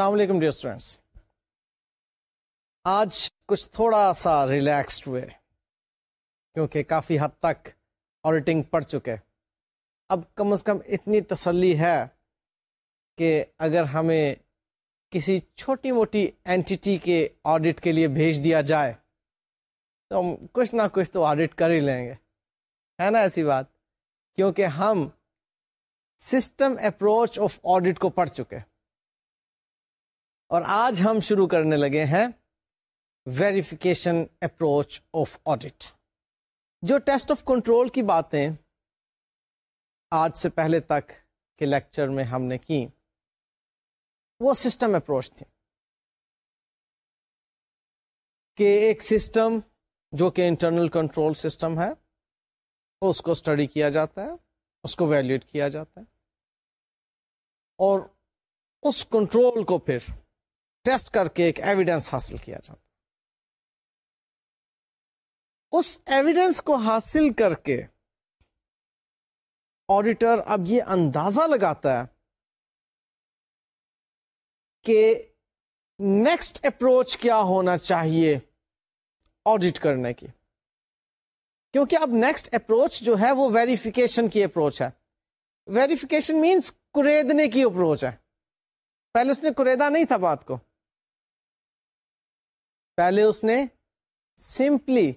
السلام علیکم dear students آج کچھ تھوڑا سا ریلیکسڈ ہوئے، کیونکہ کافی حد تک آڈیٹنگ پڑ چکے۔ اب کم از کم اتنی تسلی ہے کہ اگر ہمیں کسی چھوٹی موٹی اینٹی کے آڈٹ کے لیے بھیج دیا جائے، تو ہم کچھ نہ کچھ تو آڈٹ کر ہی لیں گے۔ ہے نا ایسی بات؟ کیونکہ ہم سسٹم اپروچ آف آڈٹ کو پڑھ چکے۔ اور آج ہم شروع کرنے لگے ہیں ویریفیکیشن اپروچ آف آڈٹ جو ٹیسٹ آف کنٹرول کی باتیں آج سے پہلے تک کے لیکچر میں ہم نے کی، وہ سسٹم اپروچ تھی کہ ایک سسٹم جو کہ انٹرنل کنٹرول سسٹم ہے، اس کو اسٹڈی کیا جاتا ہے، اس کو ویلیوٹ کیا جاتا ہے اور اس کنٹرول کو پھر ٹیسٹ کر کے ایک ایویڈینس حاصل کیا جاتا اس ایویڈینس کو حاصل کر کے آڈیٹر اب یہ اندازہ لگاتا ہے کہ نیکسٹ اپروچ کیا ہونا چاہیے آڈٹ کرنے کی۔ کیونکہ اب نیکسٹ اپروچ جو ہے وہ ویریفیکیشن کی اپروچ ہے۔ ویریفیکیشن مینس کریدنے کی اپروچ ہے۔ پہلے اس نے کریدا نہیں تھا بات کو۔ پہلے اس نے سمپلی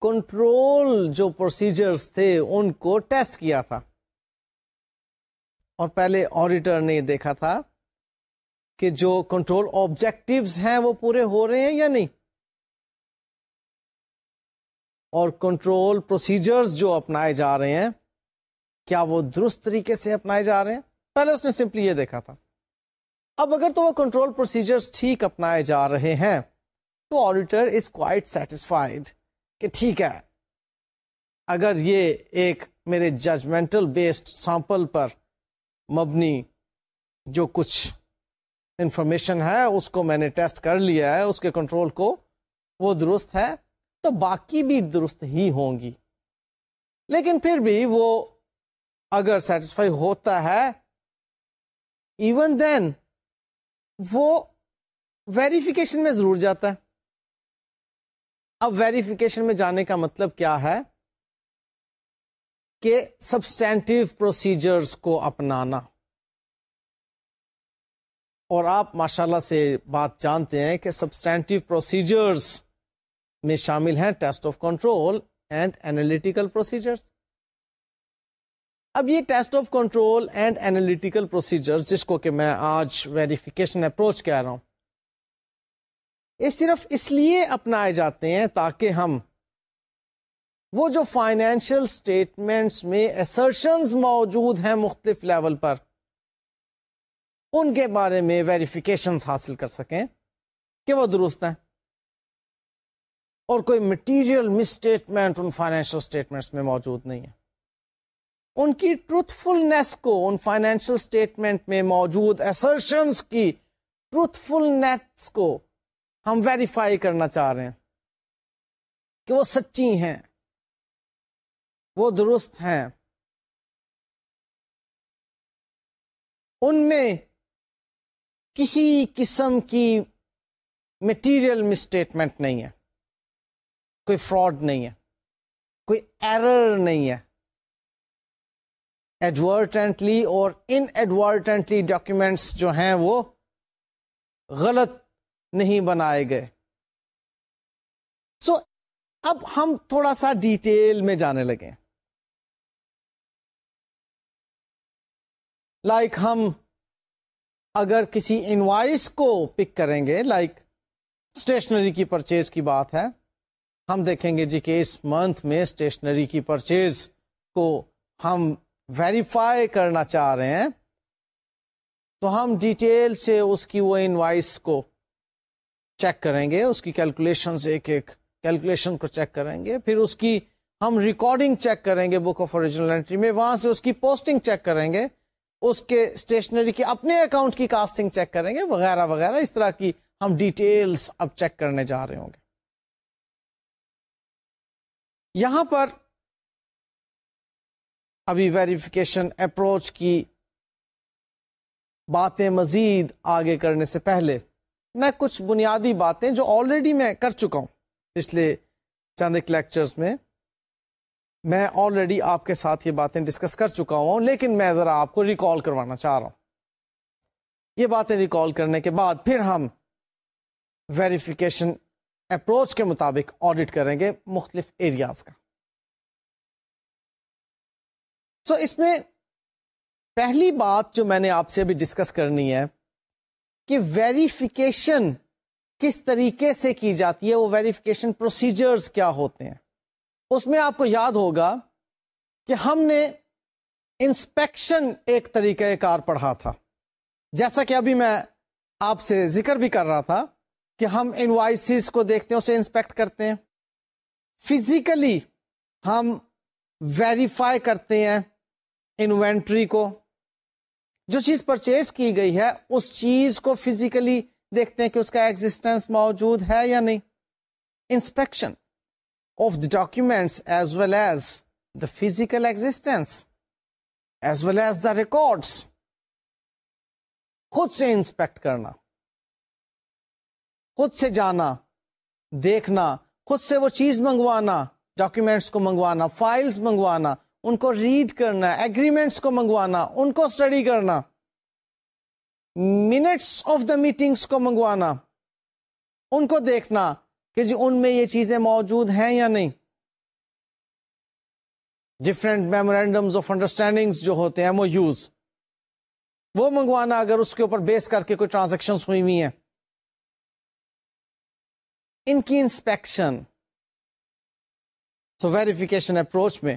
کنٹرول جو پروسیجرز تھے ان کو ٹیسٹ کیا تھا۔ اور پہلے آڈیٹر نے دیکھا تھا کہ جو کنٹرول آبجیکٹوز ہیں وہ پورے ہو رہے ہیں یا نہیں۔ اور کنٹرول پروسیجرز جو اپنائے جا رہے ہیں، کیا وہ درست طریقے سے اپنائے جا رہے ہیں؟ پہلے اس نے سمپلی یہ دیکھا تھا۔ اب اگر تو وہ کنٹرول پروسیجرز ٹھیک اپنائے جا رہے ہیں تو آڈیٹر از کوائٹ سیٹسفائڈ کہ ٹھیک ہے، اگر یہ ایک میرے ججمنٹل بیسڈ سیمپل پر مبنی جو کچھ انفارمیشن ہے، اس کو میں نے ٹیسٹ کر لیا ہے، اس کے کنٹرول کو وہ درست ہے، تو باقی بھی درست ہی ہوں گی۔ لیکن پھر بھی وہ اگر سیٹسفائی ہوتا ہے ایون دین وہ ویریفیکیشن میں ضرور جاتا ہے۔ اب ویریفیکیشن میں جانے کا مطلب کیا ہے کہ سبسٹینٹیو پروسیجرز کو اپنانا۔ اور آپ ماشاءاللہ سے بات جانتے ہیں کہ سبسٹینٹیو پروسیجرز میں شامل ہیں test of control and analytical procedures اب یہ test of control and analytical procedure جس کو کہ میں آج ویریفیکیشن اپروچ کہہ رہا ہوں۔ یہ صرف اس لیے اپنائے جاتے ہیں تاکہ ہم وہ جو فائنینشیل اسٹیٹمنٹس میں ایسرشنز موجود ہیں مختلف لیول پر، ان کے بارے میں ویریفیکیشن حاصل کر سکیں کہ وہ درست ہیں۔ اور کوئی مٹیریل مسٹیٹمنٹ ان فائنینشیل اسٹیٹمنٹس میں موجود نہیں ہے۔ ان کی ٹروتھ کو ان فائنینشیل اسٹیٹمنٹ میں موجود ایسرشنس کی ٹروتھ کو ہم ویریفائی کرنا چاہ رہے ہیں کہ وہ سچی ہیں، وہ درست ہیں۔ ان میں کسی قسم کی مٹیریل مسٹیٹمنٹ نہیں ہے۔ کوئی فراڈ نہیں ہے، کوئی ایرر نہیں ہے۔ ایڈورٹنٹلی اور ان ایڈورٹنٹلی ڈاکومینٹس جو ہیں وہ غلط نہیں بنائے گئے۔ سو so, اب ہم تھوڑا سا ڈیٹیل میں جانے لگے۔ لائک like ہم اگر کسی انوائس کو پک کریں گے لائک like اسٹیشنری کی پرچیز کی بات ہے ہم دیکھیں گے جی کہ اس منتھ میں اسٹیشنری کی پرچیز کو ہم ویریفائی کرنا چاہ رہے ہیں۔ تو ہم ڈیٹیل سے اس کی وہ انوائس کو چیک کریں گے اس کی کیلکولیشن ایک ایک کیلکولیشن کو چیک کریں گے پھر اس کی ہم ریکارڈنگ چیک کریں گے بک آف اوریجنل انٹری میں وہاں سے اس کی پوسٹنگ چیک کریں گے اس کے اسٹیشنری کی اپنے اکاؤنٹ کی کاسٹنگ چیک کریں گے وغیرہ وغیرہ اس طرح کی ہم ڈیٹیلز اب چیک کرنے جا رہے ہوں گے یہاں پر ابھی ویریفیکیشن اپروچ کی باتیں مزید آگے کرنے سے پہلے میں کچھ بنیادی باتیں جو آلریڈی میں کر چکا ہوں پچھلے چند ایک لیکچرز میں میں آلریڈی آپ کے ساتھ یہ باتیں ڈسکس کر چکا ہوں، لیکن میں ذرا آپ کو ریکال کروانا چاہ رہا ہوں۔ یہ باتیں ریکال کرنے کے بعد پھر ہم ویریفیکیشن اپروچ کے مطابق آڈٹ کریں گے مختلف ایریاز کا۔ سو so اس میں پہلی بات جو میں نے آپ سے ابھی ڈسکس کرنی ہے کہ ویریفیکیشن کس طریقے سے کی جاتی ہے، وہ ویریفیکیشن پروسیجرز کیا ہوتے ہیں۔ اس میں آپ کو یاد ہوگا کہ ہم نے انسپیکشن ایک طریقہ کار پڑھا تھا۔ جیسا کہ ابھی میں آپ سے ذکر بھی کر رہا تھا کہ ہم انوائسز کو دیکھتے ہیں، اسے انسپیکٹ کرتے ہیں۔ فزیکلی ہم ویریفائی کرتے ہیں انوینٹری کو۔ جو چیز پرچیز کی گئی ہے، اس چیز کو فزیکلی دیکھتے ہیں کہ اس کا ایگزٹینس موجود ہے یا نہیں۔ Inspection of the documents as well as the physical existence as well as the records خود سے انسپیکٹ کرنا، خود سے جانا، دیکھنا، خود سے وہ چیز منگوانا ڈاکومینٹس کو منگوانا فائلز منگوانا ان کو ریڈ کرنا ایگریمنٹس کو منگوانا، ان کو اسٹڈی کرنا منٹس آف دا میٹنگس کو منگوانا، ان کو دیکھنا کہ جی ان میں یہ چیزیں موجود ہیں یا نہیں۔ ڈفرینٹ میمورینڈمس آف انڈرسٹینڈنگ جو ہوتے ہیں وہ یوز وہ منگوانا اگر اس کے اوپر بیس کر کے کوئی ٹرانزیکشن ہوئی ہوئی ہیں۔ ان کی انسپیکشن سو ویریفیکیشن اپروچ میں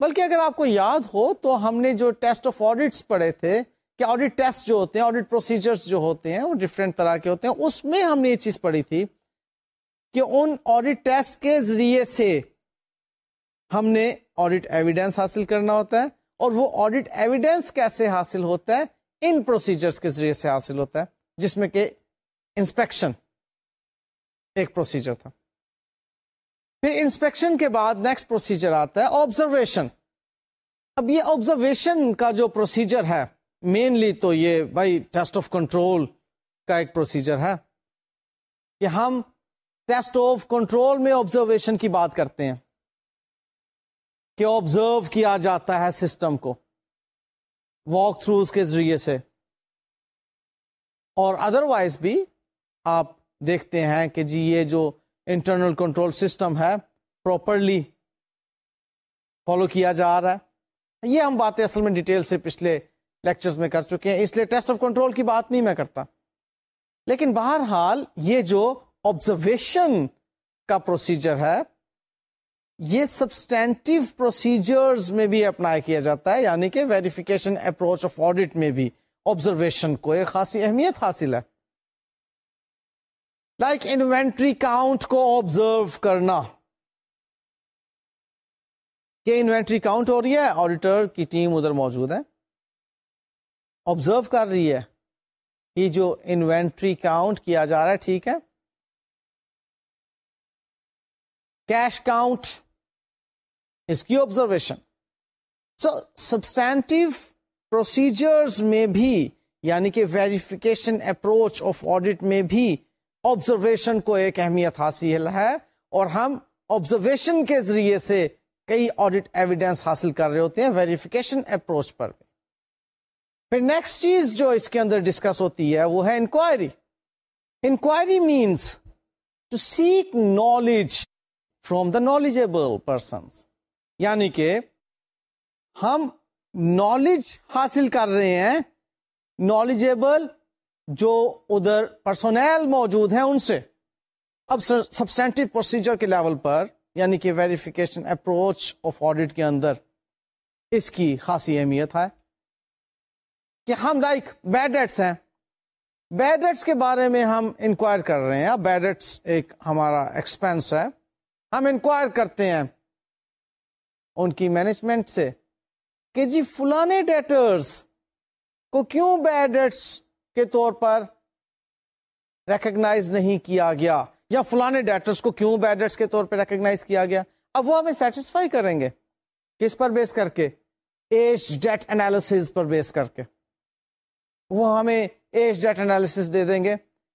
بلکہ اگر آپ کو یاد ہو تو ہم نے جو ٹیسٹ آف آڈیٹس پڑھے تھے، کہ آڈیٹ ٹیسٹ جو ہوتے ہیں آڈیٹ پروسیجرز جو ہوتے ہیں، وہ ڈفرینٹ طرح کے ہوتے ہیں۔ اس میں ہم نے یہ چیز پڑھی تھی کہ ان آڈیٹ ٹیسٹ کے ذریعے سے ہم نے آڈیٹ ایویڈینس حاصل کرنا ہوتا ہے اور وہ آڈیٹ ایویڈینس کیسے حاصل ہوتا ہے، ان پروسیجرز کے ذریعے سے حاصل ہوتا ہے، جس میں کہ انسپیکشن ایک پروسیجر تھا۔ پھر انسپیکشن کے بعد نیکسٹ پروسیجر آتا ہے آبزرویشن اب یہ آبزرویشن کا جو پروسیجر ہے مینلی تو یہ بھائی ٹیسٹ آف کنٹرول کا ایک پروسیجر ہے کہ ہم ٹیسٹ آف کنٹرول میں آبزرویشن کی بات کرتے ہیں کہ آبزرو کیا جاتا ہے سسٹم کو واک تھروز کے ذریعے سے. اور ادروائز بھی آپ دیکھتے ہیں کہ جی یہ جو انٹرنل کنٹرول سسٹم ہے، پراپرلی فالو کیا جا رہا ہے۔ یہ ہم باتیں اصل میں ڈیٹیل سے پچھلے لیکچرز میں کر چکے ہیں، اس لیے ٹیسٹ آف کنٹرول کی بات نہیں میں کرتا۔ لیکن بہرحال یہ جو آبزرویشن کا پروسیجر ہے، یہ سبسٹینٹیو پروسیجرز میں بھی اپلائی کیا جاتا ہے یعنی کہ ویریفیکیشن اپروچ آف آڈیٹ میں بھی آبزرویشن کو ایک خاصی اہمیت حاصل ہے۔ لائک انوینٹری کاؤنٹ کو آبزرو کرنا. کہ انوینٹری کاؤنٹ ہو رہی ہے آڈیٹر کی ٹیم ادھر موجود ہے۔ آبزرو کر رہی ہے کہ جو انوینٹری کاؤنٹ کیا جا رہا ہے، ٹھیک ہے۔ کیش کاؤنٹ اس کی آبزرویشن سو سبسٹینٹیو پروسیجرز میں بھی یعنی کہ ویریفیکیشن اپروچ آف آڈیٹ میں بھی آبزرویشن کو ایک اہمیت حاصل ہے اور ہم آبزرویشن کے ذریعے سے کئی آڈیٹ ایویڈینس حاصل کر رہے ہوتے ہیں ویریفیکیشن اپروچ پر۔ پھر نیکسٹ چیز جو اس کے اندر ڈسکس ہوتی ہے، وہ ہے inquiry inquiry means to seek knowledge from the knowledgeable person یعنی کہ ہم نالج حاصل کر رہے ہیں نالجبل جو ادھر پرسونل موجود ہیں ان سے۔ اب سبسٹینٹو پروسیجر کے لیول پر یعنی کہ ویریفیکیشن اپروچ آف آڈیٹ کے اندر، اس کی خاصی اہمیت ہے کہ ہم لائک بیڈ ایٹس ہیں۔ بیڈ ایٹس کے بارے میں ہم انکوائر کر رہے ہیں۔ بیڈ ایٹس ایک ہمارا ایکسپینس ہے۔ ہم انکوائر کرتے ہیں ان کی مینجمنٹ سے کہ جی فلانے ڈیٹرز کو کیوں بیڈ ایٹس کے طور پر ریکگنائز نہیں کیا گیا یا فلانے ڈیٹرس کو کیوں بیڈرس کے طور پہ ریکگنائز کیا گیا؟ اب وہ ہمیں سیٹسفائی کریں گے۔ کس پر بیس کر کے؟ ایج ڈیٹ پر بیس کر کے۔ وہ ہمیں ایج ڈیٹا انالیس دے دیں گے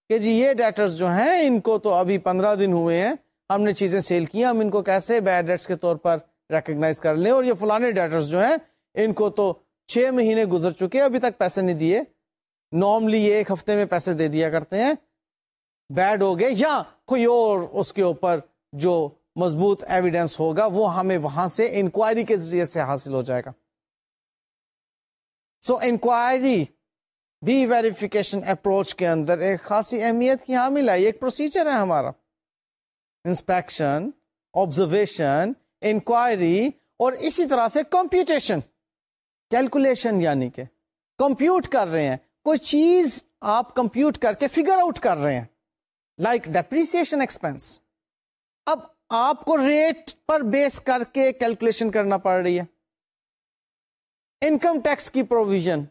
کہ جی یہ ڈیٹرز جو ہیں، ان کو تو ابھی پندرہ دن ہوئے ہیں۔ ہم نے چیزیں سیل کی ہم ان کو کیسے بیڈ ڈیٹس کے طور پر ریکگنائز کر لیں؟ اور یہ فلانے ڈیٹرز جو ہیں، ان کو تو چھ مہینے گزر چکے، ابھی تک پیسے نہیں دیے۔ نارملی یہ ایک ہفتے میں پیسے دے دیا کرتے ہیں۔ بیڈ ہو گئے یا کوئی اور اس کے اوپر جو مضبوط ایویڈینس ہوگا وہ ہمیں وہاں سے انکوائری کے ذریعے سے حاصل ہو جائے گا۔ سو انکوائری بھی ویریفیکیشن اپروچ کے اندر ایک خاصی اہمیت کی حامل ہے ایک پروسیجر ہے ہمارا۔ انسپیکشن آبزرویشن انکوائری اور اسی طرح سے کمپیوٹیشن کیلکولیشن یعنی کہ کمپیوٹ کر رہے ہیں۔ کوئی چیز آپ کمپیوٹ کر کے فگر آؤٹ کر رہے ہیں لائک ڈیپریسن ایکسپینس اب آپ کو ریٹ پر بیس کر کے کیلکولیشن کرنا پڑ رہی ہے۔ انکم ٹیکس کی پروویژن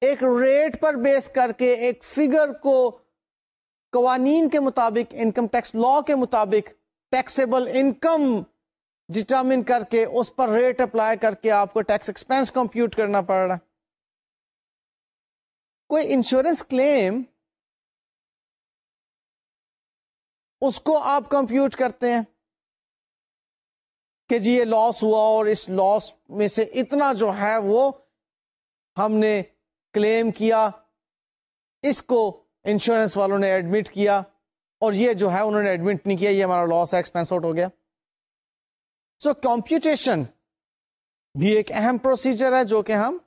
ایک ریٹ پر بیس کر کے ایک فگر کو قوانین کے مطابق انکم ٹیکس لا کے مطابق ٹیکسیبل انکم ڈٹرمن کر کے اس پر ریٹ اپلائی کر کے آپ کو ٹیکس ایکسپینس کمپیوٹ کرنا پڑ رہا ہے۔ کوئی انشورنس کلیم اس کو آپ کمپیوٹ کرتے ہیں کہ جی یہ لاس ہوا اور اس لاس میں سے اتنا جو ہے وہ ہم نے کلیم کیا اس کو انشورنس والوں نے ایڈمٹ کیا اور یہ جو ہے انہوں نے ایڈمٹ نہیں کیا یہ ہمارا لاس ایکسپینس آؤٹ ہو گیا۔ سو so, کمپیوٹیشن بھی ایک اہم پروسیجر ہے جو کہ ہم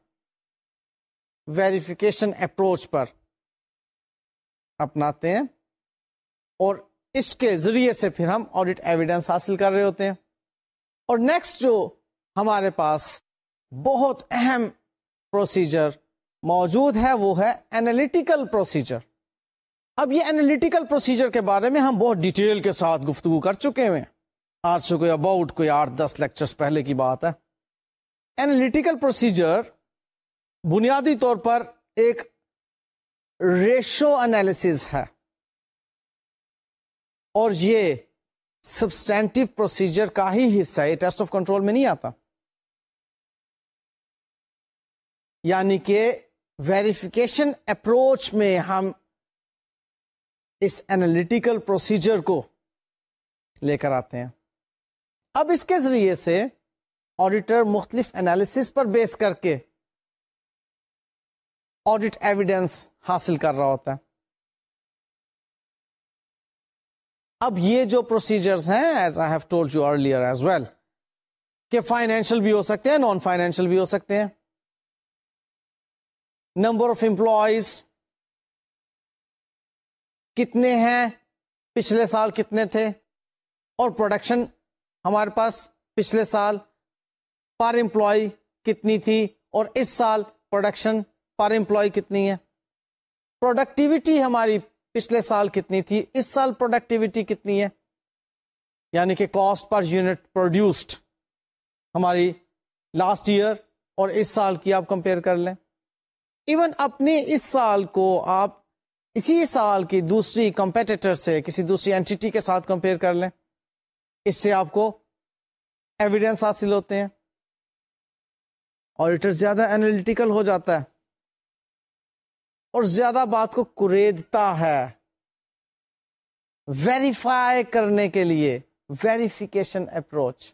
ویریفیکیشن اپروچ پر اپناتے ہیں اور اس کے ذریعے سے پھر ہم آڈیٹ ایویڈینس حاصل کر رہے ہوتے ہیں۔ اور نیکسٹ جو ہمارے پاس بہت اہم پروسیجر موجود ہے وہ ہے اینالیٹیکل پروسیجر اب یہ اینالیٹیکل پروسیجر کے بارے میں ہم بہت ڈیٹیل کے ساتھ گفتگو کر چکے ہیں۔ آج سے کوئی اباؤٹ کوئی آٹھ دس لیکچرز پہلے کی بات ہے۔ اینالیٹیکل پروسیجر بنیادی طور پر ایک ریشو انالیس ہے۔ اور یہ سبسٹینٹو پروسیجر کا ہی حصہ ہے ٹیسٹ آف کنٹرول میں نہیں آتا۔ یعنی کہ ویریفیکیشن اپروچ میں ہم اس اینالٹیکل پروسیجر کو لے کر آتے ہیں۔ اب اس کے ذریعے سے آڈیٹر مختلف انالیس پر بیس کر کے آڈیٹ ایویڈینس حاصل کر رہا ہوتا ہے۔ اب یہ جو پروسیجرز ہیں as I have told you earlier as well کہ فائنینشیل بھی ہو سکتے ہیں نان فائنینشیل بھی ہو سکتے ہیں۔ نمبر آف امپلائیز کتنے ہیں، پچھلے سال کتنے تھے؟ اور پروڈکشن ہمارے پاس پچھلے سال پر امپلائی کتنی تھی؟ اور اس سال پروڈکشن پر امپلائی کتنی ہے؟ پروڈکٹیوٹی ہماری پچھلے سال کتنی تھی؟ اس سال پروڈکٹیوٹی کتنی ہے؟ یعنی کہ کاسٹ پر یونٹ پروڈیوسڈ ہماری لاسٹ ایئر اور اس سال کی آپ کمپیئر کر لیں۔ ایون اپنے اس سال کو آپ اسی سال کی دوسری کمپیٹیٹر سے کسی دوسری اینٹی کے ساتھ کمپیئر کر لیں۔ اس سے آپ کو ایویڈینس حاصل ہوتے ہیں آڈیٹر زیادہ اینالیٹیکل ہو جاتا ہے۔ اور زیادہ بات کو کریدتا ہے۔ ویریفائی کرنے کے لیے ویریفیکیشن اپروچ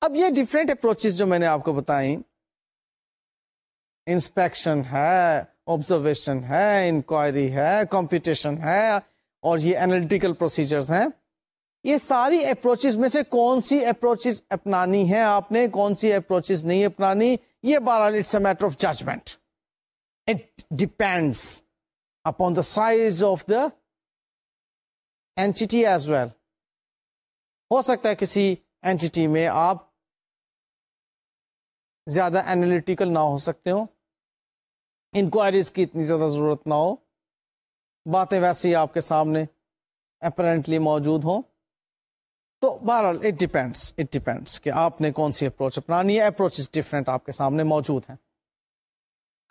اب یہ ڈفرینٹ اپروچ جو میں نے آپ کو بتائی انسپیکشن ہے آبزرویشن ہے انکوائری ہے کمپٹیشن ہے اور یہ اینالٹیکل پروسیجرز ہیں۔ یہ ساری اپروچز میں سے کون سی اپروچز اپنانی ہے آپ نے؟ کون سی اپروچز نہیں اپنانی؟ یہ بہرحال it's a matter of judgement depends upon the size of the entity as well ہو سکتا ہے کسی اینٹی میں آپ زیادہ اینالیٹیکل نہ ہو سکتے ہو انکوائریز کی اتنی زیادہ ضرورت نہ ہو باتیں ویسے ہی آپ کے سامنے اپرینٹلی موجود ہوں تو بہرحال اٹ ڈپینڈس اٹ ڈپینڈس کہ آپ نے کون سی اپروچ اپنانی ہے اپروچ ڈفرینٹ آپ کے سامنے موجود ہیں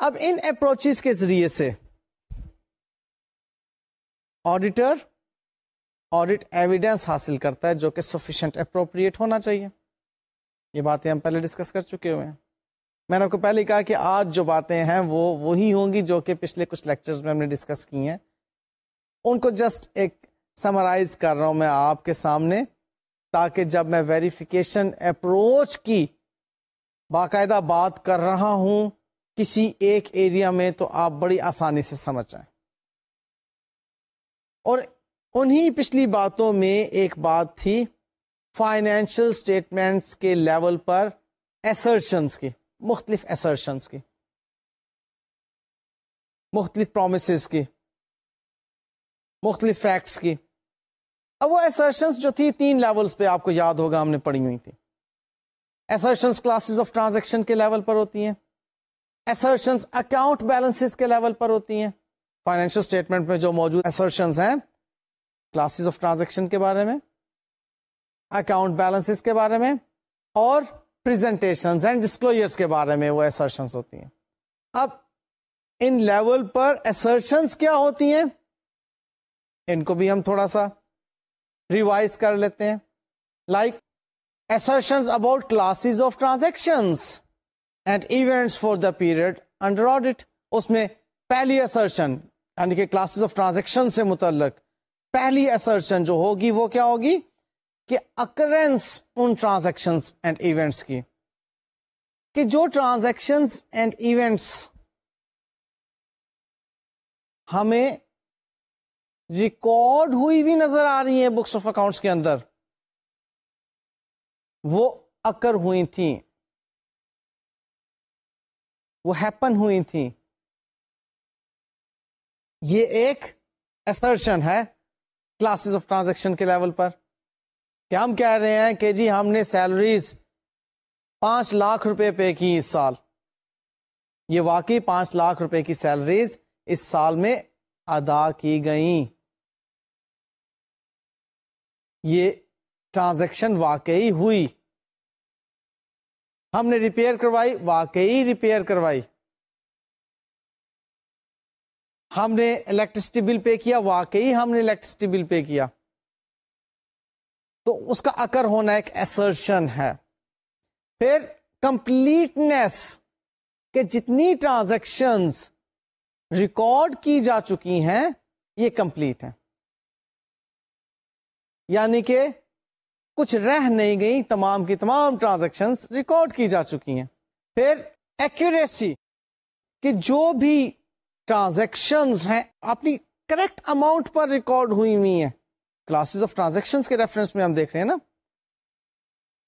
اب ان اپروچز کے ذریعے سے آڈیٹر آڈیٹ ایویڈینس حاصل کرتا ہے جو کہ سفیشینٹ اپروپریٹ ہونا چاہیے۔ یہ باتیں ہم پہلے ڈسکس کر چکے ہوئے ہیں۔ میں نے آپ کو پہلے کہا کہ آج جو باتیں ہیں وہ وہی ہوں گی جو کہ پچھلے کچھ لیکچرز میں ہم نے ڈسکس کی ہیں۔ ان کو جسٹ ایک سمرائز کر رہا ہوں میں آپ کے سامنے تاکہ جب میں ویریفیکیشن اپروچ کی باقاعدہ بات کر رہا ہوں کسی ایک ایریا میں تو آپ بڑی آسانی سے سمجھ جائیں۔ اور انہی پچھلی باتوں میں ایک بات تھی فائنینشل اسٹیٹمنٹس کے لیول پر ایسرشنس کی مختلف ایسرشنس کی مختلف پرومسز کی مختلف فیکٹس کی اب وہ ایسرشنس جو تھی تین لیولز پہ آپ کو یاد ہوگا ہم نے پڑھی ہوئی تھی۔ ایسرشنس کلاسز آف ٹرانزیکشن کے لیول پر ہوتی ہیں۔ ایسرشنس اکاؤنٹ بیلنس کے لیول پر ہوتی ہیں۔ فائنینشیل اسٹیٹمنٹ میں جو موجود ایسرشنس ہیں کلاسز آف ٹرانزیکشن کے بارے میں اکاؤنٹ بیلنس کے بارے میں، اور اینڈ ڈسکلوجرس کے بارے میں وہ ایسرشنس ہوتی ہیں۔ اب ان لیول پر ایسرشنس کیا ہوتی ہیں؟ ان کو بھی ہم تھوڑا سا ریوائز کر لیتے ہیں۔ Like assertions about classes of transaction and events for the period under audit اس میں پہلی ایسرشن یعنی کہ کلاسز آف ٹرانزیکشن سے متعلق پہلی ایسرشن جو ہوگی وہ کیا ہوگی کہ occurrence in transaction and events کی کہ جو ٹرانزیکشن اینڈ ایونٹس ہمیں ریکارڈ ہوئی بھی نظر آ رہی ہیں بکس آف اکاؤنٹس کے اندر، وہ اکر ہوئی تھیں۔ وہ ہیپن ہوئی تھیں۔ یہ ایک ایسرشن ہے کلاسز آف ٹرانزیکشن کے لیول پر۔ کیا ہم کہہ رہے ہیں کہ جی ہم نے سیلریز پانچ لاکھ روپے پے کی اس سال۔ یہ واقعی پانچ لاکھ روپے کی سیلریز اس سال میں ادا کی گئیں۔ یہ ٹرانزیکشن واقعی ہوئی۔ ہم نے ریپیئر کروائی، واقعی ریپیئر کروائی۔ ہم نے الیکٹریسٹی بل پے کیا، واقعی ہم نے الیکٹریسٹی بل پے کیا۔ تو اس کا اکر ہونا ایک ایسرشن ہے۔ پھر کمپلیٹنیس کہ جتنی ٹرانزیکشن ریکارڈ کی جا چکی ہیں، یہ کمپلیٹ ہے یعنی کہ کچھ رہ نہیں گئی تمام کی تمام ٹرانزیکشن ریکارڈ کی جا چکی ہیں۔ پھر ایکوریسی کہ جو بھی ٹرانزیکشن ہیں، اپنی کریکٹ اماؤنٹ پر ریکارڈ ہوئی ہوئی ہیں۔ کلاسز آف ٹرانزیکشن کے ریفرنس میں ہم دیکھ رہے ہیں نا۔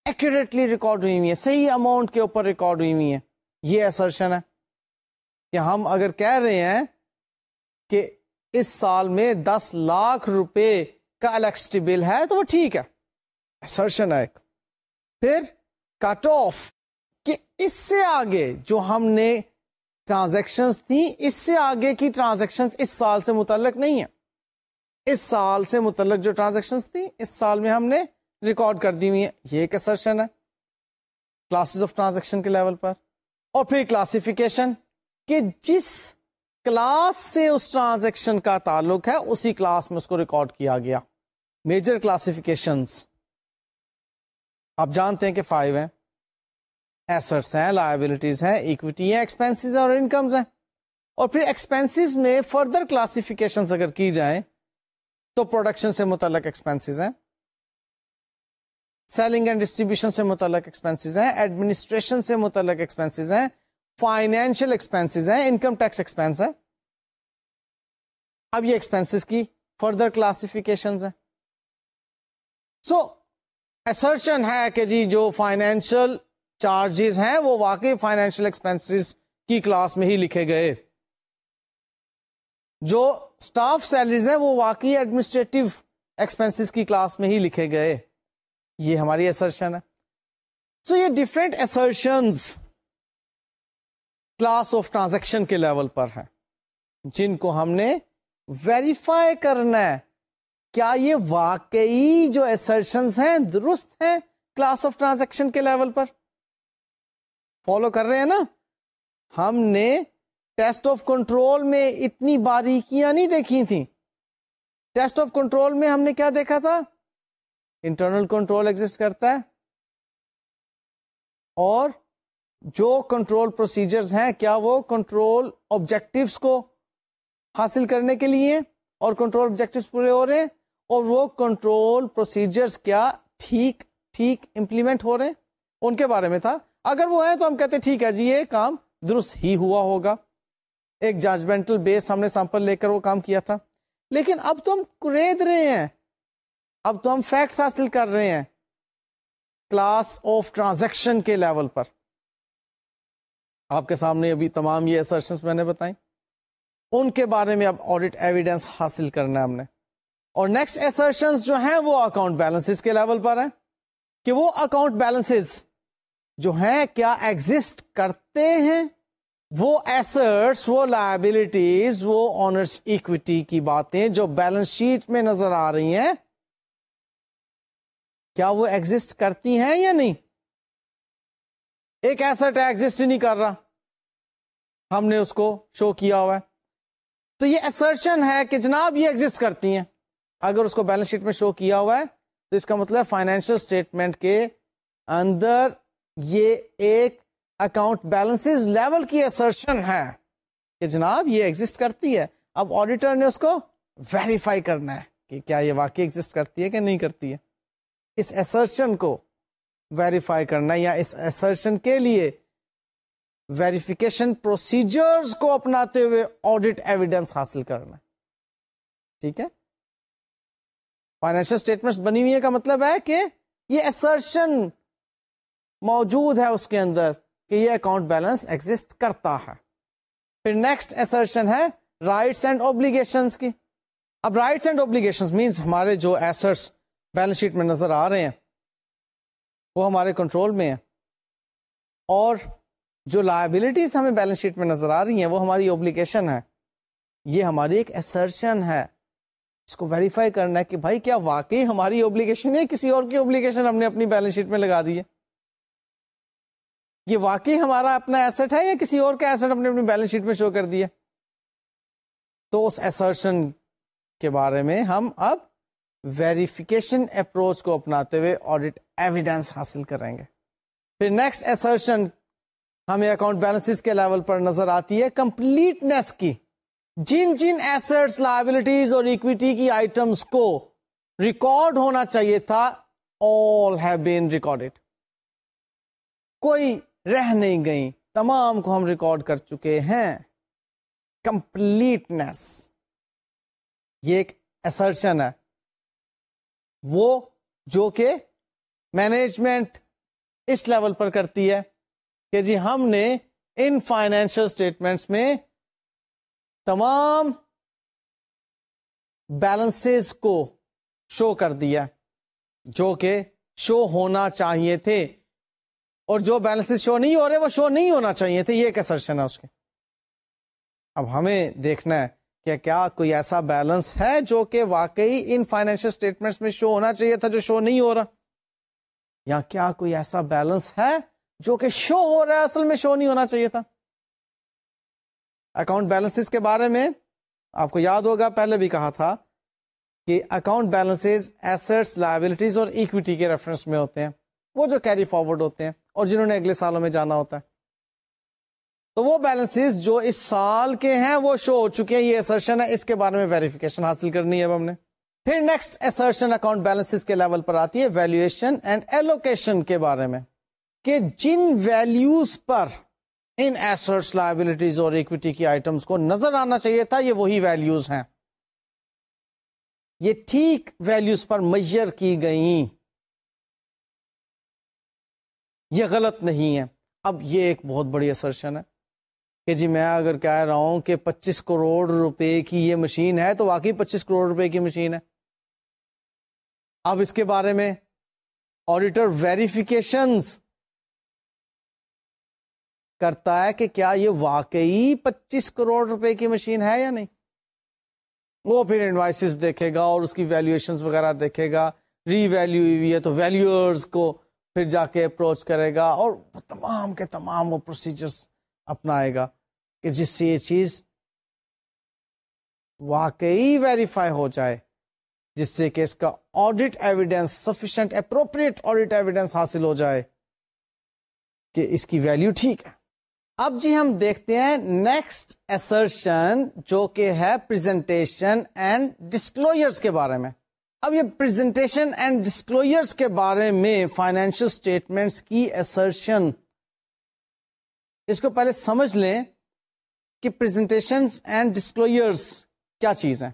ایکوریٹلی ریکارڈ ہوئی ہوئی ہے صحیح اماؤنٹ کے اوپر ریکارڈ ہوئی ہوئی ہے یہ ایسرشن ہے کہ ہم اگر کہہ رہے ہیں کہ اس سال میں دس لاکھ روپے کا الیکٹریسٹی بل ہے تو وہ ٹھیک ہے۔ ایسرشن ہے ایک۔ پھر کٹ آف کہ اس سے آگے جو ہم نے ٹرانزیکشن تھیں، اس سے آگے کی ٹرانزیکشن اس سال سے متعلق نہیں ہے اس سال سے متعلق جو ٹرانزیکشن تھی اس سال میں ہم نے ریکارڈ کر دی ہوئی ہے یہ ایک اسرشن ہے۔ کلاسز آف ٹرانزیکشن کے لیول پر۔ اور پھر کلاسیفیکیشن کہ جس کلاس سے اس ٹرانزیکشن کا تعلق ہے، اسی کلاس میں اس کو ریکارڈ کیا گیا۔ میجر کلاسیفیکیشن آپ جانتے ہیں کہ فائیو ہیں ایسٹس ہیں لائبلٹیز ہیں اکوٹی ہیں ایکسپینس اور انکمز ہیں. اور پھر ایکسپینس میں فردر کلاسیفیکیشن اگر کی جائیں تو پروڈکشن سے متعلق ایکسپینسیز ہیں. سیلنگ اینڈ ڈسٹریبیوشن سے متعلق ایکسپینسیز ہیں. ایڈمنسٹریشن سے متعلق ایکسپینسیز ہیں. فائنینشیل ایکسپینسیز ہیں. انکم ٹیکس ایکسپینس ہے اب یہ ایکسپینسیز کی فردر کلاسیفیکیشن ہیں. سو ایسرشن ہے کہ جی جو فائنینشیل چارجز ہیں وہ واقعی فائنینشیل ایکسپینسیز کی کلاس میں ہی لکھے گئے۔ جو اسٹاف سیلریز ہیں وہ واقعی ایڈمنسٹریٹو ایکسپینس کی کلاس میں ہی لکھے گئے۔ یہ ہماری ایسرشن ہے۔ سو so یہ different assertions class of transaction کے لیول پر ہے جن کو ہم نے ویریفائی کرنا ہے۔ کیا یہ واقعی جو ایسرشنز ہیں، درست ہیں کلاس آف ٹرانزیکشن کے لیول پر؟ فالو کر رہے ہیں نا؟ ہم نے ٹیسٹ آف کنٹرول میں اتنی باریکیاں نہیں دیکھی تھیں۔ ٹیسٹ آف کنٹرول میں ہم نے کیا دیکھا تھا؟ انٹرنل کنٹرول ایگزٹ کرتا ہے۔ اور جو کنٹرول پروسیجرز ہیں، کیا وہ کنٹرول آبجیکٹوس کو حاصل کرنے کے لیے اور کنٹرول آبجیکٹو پورے ہو رہے ہیں؟ اور وہ کنٹرول پروسیجرز کیا ٹھیک ٹھیک امپلیمنٹ ہو رہے ہیں؟ ان کے بارے میں تھا۔ اگر وہ ہیں تو ہم کہتے ٹھیک ہے جی یہ کام درست ہی ہوا ہوگا۔ ایک ججمنٹل بیسڈ ہم نے سیمپل لے کر وہ کام کیا تھا۔ لیکن اب تو ہم کرید رہے ہیں۔ اب تو ہم فیکٹس حاصل کر رہے ہیں۔ کلاس آف ٹرانزیکشن کے لیول پر۔ آپ کے سامنے ابھی تمام یہ میں نے بتائیں۔ ان کے بارے میں اب آڈیٹ ایویڈینس حاصل کرنا ہے ہم نے۔ اور نیکسٹ ایسرشن جو ہیں وہ اکاؤنٹ بیلنس کے لیول پر ہیں کہ وہ اکاؤنٹ بیلنس جو ہیں کیا ایگزٹ کرتے ہیں؟ وہ ایسٹس وہ لائبلٹیز وہ آنرس اکوٹی کی باتیں جو بیلنس شیٹ میں نظر آ رہی ہیں، کیا وہ ایگزٹ کرتی ہیں یا نہیں؟ ایک ایسٹ ایگزٹ نہیں کر رہا۔ ہم نے اس کو شو کیا ہوا ہے۔ تو یہ ایسرشن ہے کہ جناب یہ ایگزٹ کرتی ہیں۔ اگر اس کو بیلنس شیٹ میں شو کیا ہوا ہے، تو اس کا مطلب فائنینشیل اسٹیٹمنٹ کے اندر یہ ایک اکاؤنٹ بیلنس لیول کی اسرشن ہے کہ جناب یہ ایگزٹ کرتی ہے۔ اب آڈیٹر نے اس کو ویریفائی کرنا ہے کہ کیا یہ واقعی ایگزٹ کرتی ہے کہ نہیں کرتی ہے۔ اس ایسرشن کو ویریفائی کرنا یا اس ایسرشن کے لیے ویریفیکیشن پروسیجرز کو اپناتے ہوئے آڈیٹ ایویڈینس حاصل کرنا۔ ٹھیک ہے؟ فائنینشیل اسٹیٹمنٹ بنی ہوئی ہے کا مطلب ہے کہ یہ ایسرشن موجود ہے اس کے اندر کہ یہ اکاؤنٹ بیلنس ایگزٹ کرتا ہے۔ پھر نیکسٹ ایسرشن ہے رائٹس اینڈ اوبلیگیشن کی۔ اب رائٹس اینڈ اوبلیگیشن مینس ہمارے جو ایسٹس بیلنس شیٹ میں نظر آ رہے ہیں، وہ ہمارے کنٹرول میں ہیں۔ اور جو لائبلٹیز ہمیں بیلنس شیٹ میں نظر آ رہی ہیں، وہ ہماری اوبلیگیشن ہے۔ یہ ہماری ایک ایسرشن ہے۔ اس کو ویریفائی کرنا ہے کہ بھائی کیا واقعی ہماری اوبلیگیشن ہے؟ کسی اور کی اوبلیگیشن ہم نے اپنی بیلنس شیٹ میں لگا دی ہے۔ یہ واقعی ہمارا اپنا ایسٹ ہے یا کسی اور کا ایسٹ ہم نے اپنی بیلنس شیٹ میں شو کر دیا تو اس ایسرشن کے بارے میں ہم اب ویریفیکیشن اپروچ کو اپناتے ہوئے آڈیٹ ایویڈینس حاصل کریں گے۔ پھر نیکسٹ ایسرشن ہمیں اکاؤنٹ بیلنس کے لیول پر نظر آتی ہے۔ کمپلیٹنیس کی۔ جن جن ایسٹس لائبلٹیز اور اکویٹی کی آئٹمس کو ریکارڈ ہونا چاہیے تھا آل ہیو بین ریکارڈیڈ کوئی رہ نہیں گئی تمام کو ہم ریکارڈ کر چکے ہیں. کمپلیٹنیس یہ ایک ایسرشن ہے. وہ جو کہ مینجمنٹ اس لیول پر کرتی ہے کہ جی ہم نے ان فائنینشل اسٹیٹمنٹس میں تمام بیلنس کو شو کر دیا جو کہ شو ہونا چاہیے تھے۔ اور جو بیلنس شو نہیں ہو رہے، وہ شو نہیں ہونا چاہیے تھے۔ یہ ایک اسرشن ہے اس کے۔ اب ہمیں دیکھنا ہے کہ کیا کوئی ایسا بیلنس ہے جو کہ واقعی ان فائنینشیل اسٹیٹمنٹس میں شو ہونا چاہیے تھا جو شو نہیں ہو رہا؟ یا کیا کوئی ایسا بیلنس ہے جو کہ شو ہو رہا ہے، اصل میں شو نہیں ہونا چاہیے تھا؟ اکاؤنٹ بیلنس کے بارے میں آپ کو یاد ہوگا، پہلے بھی کہا تھا کہ اکاؤنٹ بیلنس ایسٹس لائبلٹیز اور اکویٹی کے ریفرنس میں ہوتے ہیں۔ وہ جو کیری فارورڈ ہوتے ہیں اور جنہوں نے اگلے سالوں میں جانا ہوتا ہے۔ تو وہ بیلنس جو اس سال کے ہیں، وہ شو ہو چکے ہیں۔ یہ اسرشن ہے، اس کے بارے میں ویریفیکیشن حاصل کرنی ہے اب ہم نے۔ پھر نیکسٹ ایسرشن اکاؤنٹ بیلنس کے لیول پر آتی ہے۔ ویلویشن اینڈ ایلوکیشن کے بارے میں کہ جن ویلوز پر ان ایسٹس لائبلٹیز اور اکویٹی کی آئٹمس کو نظر آنا چاہیے تھا، یہ وہی ویلوز ہیں۔ یہ ٹھیک ویلوز پر میئر کی گئی یہ غلط نہیں ہے۔ اب یہ ایک بہت بڑی اسرشن ہے کہ جی میں اگر کہہ رہا ہوں کہ پچیس کروڑ روپے کی یہ مشین ہے تو واقعی پچیس کروڑ روپے کی مشین ہے۔ اب اس کے بارے میں آڈیٹر ویریفیکیشن کرتا ہے کہ کیا یہ واقعی پچیس کروڑ روپے کی مشین ہے یا نہیں؟ وہ پھر انوائسز دیکھے گا اور اس کی ویلویشن وغیرہ دیکھے گا ری ویلو ہوئی ہے تو ویلوئرز کو پھر جا کے اپروچ کرے گا اور تمام کے تمام وہ پروسیجرز اپنائے گا کہ جس سے یہ چیز واقعی ویریفائی ہو جائے، جس سے کہ اس کا audit evidence sufficient appropriate audit evidence حاصل ہو جائے کہ اس کی ویلو ٹھیک ہے۔ اب جی ہم دیکھتے ہیں نیکسٹ ایسرشن جو کہ ہے پریزنٹیشن اینڈ ڈسکلوئرس کے بارے میں۔ اب یہ پریزنٹیشن اینڈ ڈسکلوئرس کے بارے میں فائنینشیل اسٹیٹمنٹس کی ایسرشن اس کو پہلے سمجھ لیں کہ پریزنٹیشن اینڈ ڈسکلوئرس کیا چیز ہے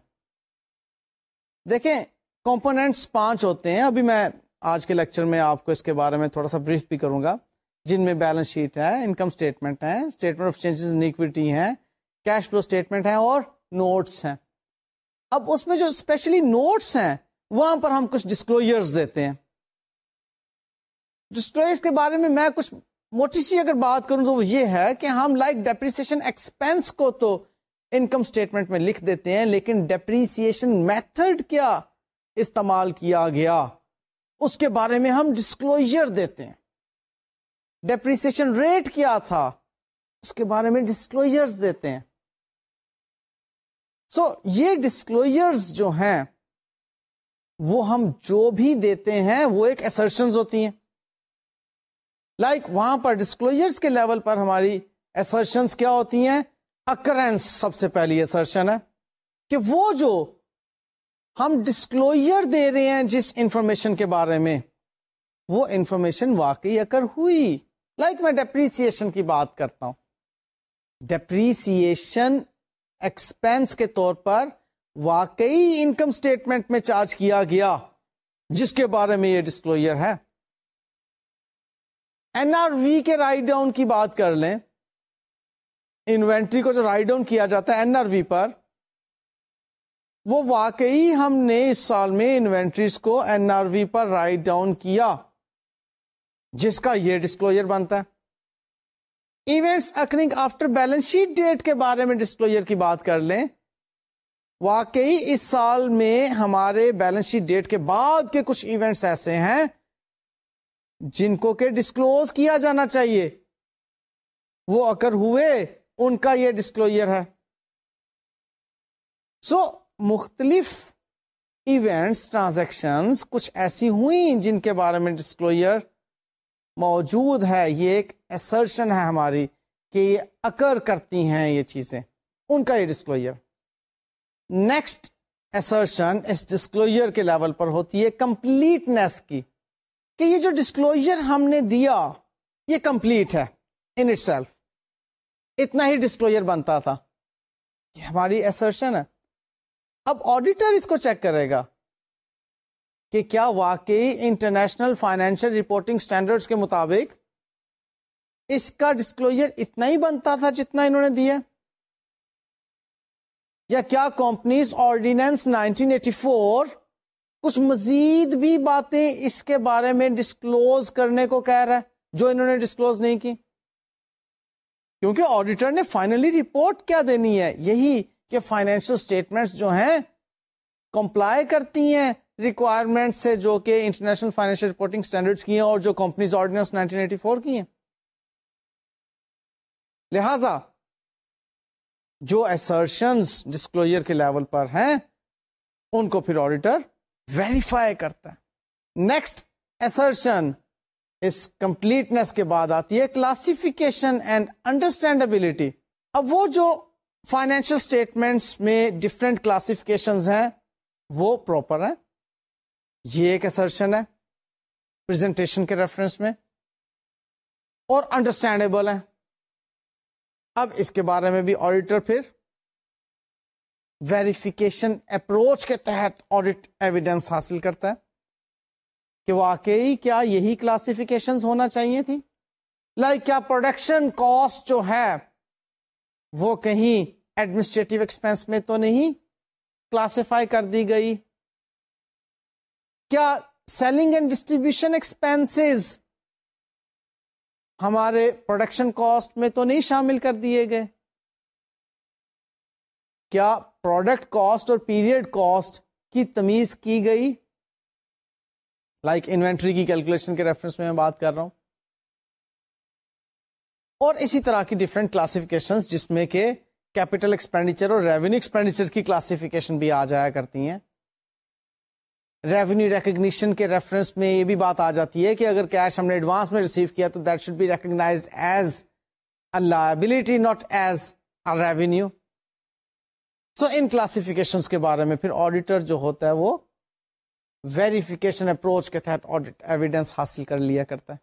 دیکھیں کمپونیٹس پانچ ہوتے ہیں۔ ابھی میں آج کے لیکچر میں آپ کو اس کے بارے میں تھوڑا سا بریف بھی کروں گا۔ جن میں بیلنس شیٹ ہے انکم اسٹیٹمنٹ ہے statement of changes in equity ہے کیش فلو اسٹیٹمنٹ ہے اور نوٹس ہیں۔ اب اس میں جو اسپیشلی نوٹس ہیں، وہاں پر ہم کچھ ڈسکلوئرز دیتے ہیں۔ ڈسکلوئرس کے بارے میں میں کچھ موٹی سی اگر بات کروں تو وہ یہ ہے کہ ہم لائک ڈیپریسیشن ایکسپینس کو تو انکم اسٹیٹمنٹ میں لکھ دیتے ہیں، لیکن ڈیپریسیشن میتھڈ کیا استعمال کیا گیا؟ اس کے بارے میں ہم ڈسکلوئر دیتے ہیں۔ ڈیپریسیشن ریٹ کیا تھا اس کے بارے میں ڈسکلوئر دیتے ہیں۔ سو so, یہ ڈسکلوئرز جو ہیں وہ ہم جو بھی دیتے ہیں وہ ایک ایسرشن ہوتی ہیں۔ لائک like, وہاں پر ڈسکلوجرس کے لیول پر ہماری ایسرشن کیا ہوتی ہیں؟ اکرنس سب سے پہلی ایسرشن ہے۔ کہ وہ جو ہم ڈسکلوئر دے رہے ہیں جس انفارمیشن کے بارے میں وہ انفارمیشن واقعی اکر ہوئی۔ لائک like میں ڈیپریسیشن کی بات کرتا ہوں. ڈیپریسیشن ایکسپینس کے طور پر واقعی انکم اسٹیٹمنٹ میں چارج کیا گیا، جس کے بارے میں یہ ڈسکلوئر ہے۔ این آر وی کے رائٹ ڈاؤن کی بات کر لیں۔ انوینٹری کو جو رائٹ ڈاؤن کیا جاتا ہے این آر وی پر، وہ واقعی ہم نے اس سال میں انوینٹریز کو این آر وی پر رائٹ ڈاؤن کیا۔ جس کا یہ ڈسکلوئر بنتا ہے۔ Events occurring after balance sheet date کے بارے میں ڈسکلوئر کی بات کر لیں۔ واقعی اس سال میں ہمارے بیلنس شیٹ ڈیٹ کے بعد کے کچھ ایونٹس ایسے ہیں جن کو کہ ڈسکلوز کیا جانا چاہیے۔ وہ اکر ہوئے ان کا یہ ڈسکلوئر ہے۔ سو so, مختلف ایونٹس ٹرانزیکشن کچھ ایسی ہوئی جن کے بارے میں ڈسکلوئر موجود ہے، یہ ایک ایسرشن ہے ہماری کہ یہ اکر کرتی ہیں یہ چیزیں۔ ان کا یہ ڈسکلوئر نیکسٹ ایسرشن اس ڈسکلوئر کے لیول پر ہوتی ہے کمپلیٹنیس کی۔ کہ یہ جو ڈسکلوئر ہم نے دیا، یہ کمپلیٹ ہے ان اٹ سیلف اتنا ہی ڈسکلوئر بنتا تھا۔ یہ ہماری ایسرشن ہے۔ اب آڈیٹر اس کو چیک کرے گا۔ کہ کیا واقعی انٹرنیشنل فائنینشیل رپورٹنگ اسٹینڈرڈ کے مطابق اس کا ڈسکلوئر اتنا ہی بنتا تھا جتنا انہوں نے دیا؟ یا کیا کمپنیز آرڈیننس 1984 کچھ مزید بھی باتیں اس کے بارے میں ڈسکلوز کرنے کو کہہ رہا ہے جو انہوں نے ڈسکلوز نہیں کی؟ کیونکہ آڈیٹر نے فائنلی رپورٹ کیا دینی ہے، یہی کہ فائنینشل اسٹیٹمنٹس جو ہیں کمپلائی کرتی ہیں ریکوائرمنٹ سے جو کہ انٹرنیشنل فائنینشیل رپورٹنگ اسٹینڈرڈ کی ہیں اور جو کمپنیز آرڈیننس 1984 کی ہیں۔ لہذا، جو ایسرشنز ڈسکلوجر کے لیول پر ہیں، ان کو پھر آڈیٹر ویریفائی کرتا ہے۔ نیکسٹ ایسرشن اس کمپلیٹنس کے بعد آتی ہے کلاسیفیکیشن اینڈ انڈرسٹینڈیبلٹی اب وہ جو فائنینشل اسٹیٹمنٹس میں ڈفرینٹ کلاسیفیکیشن ہیں، وہ پراپر ہیں۔ یہ ایک ایسرشن ہے پرزنٹیشن کے ریفرنس میں اور انڈرسٹینڈیبل ہے۔ اب اس کے بارے میں بھی آڈیٹر پھر ویریفیکیشن اپروچ کے تحت آڈیٹ ایویڈینس حاصل کرتا ہے کہ واقعی کیا یہی کلاسیفیکیشن ہونا چاہیے تھی لائک کیا پروڈکشن کاسٹ جو ہے وہ کہیں ایڈمنسٹریٹو ایکسپینس میں تو نہیں کلاسیفائی کر دی گئی۔ کیا سیلنگ اینڈ ڈسٹریبیوشن ایکسپینسز ہمارے پروڈکشن کاسٹ میں تو نہیں شامل کر دیے گئے؟ کیا پروڈکٹ کاسٹ اور پیریڈ کاسٹ کی تمیز کی گئی؟ لائک like انوینٹری کی کیلکولیشن کے ریفرنس میں میں بات کر رہا ہوں۔ اور اسی طرح کی ڈفرینٹ کلاسفکیشن جس میں کہ کیپیٹل ایکسپینڈیچر اور ریونیو ایکسپینڈیچر کی کلاسفکیشن بھی آ جایا کرتی ہیں۔ ریونیو ریکگنیشن کے ریفرنس میں یہ بھی بات آ جاتی ہے کہ اگر کیش ہم نے ایڈوانس میں ریسیو کیا تو that should be recognised as liability not as revenue so in classification کے بارے میں پھر آڈیٹر جو ہوتا ہے وہ ویریفیکیشن اپروچ کے تحت آڈیٹ ایویڈینس حاصل کر لیا کرتا ہے۔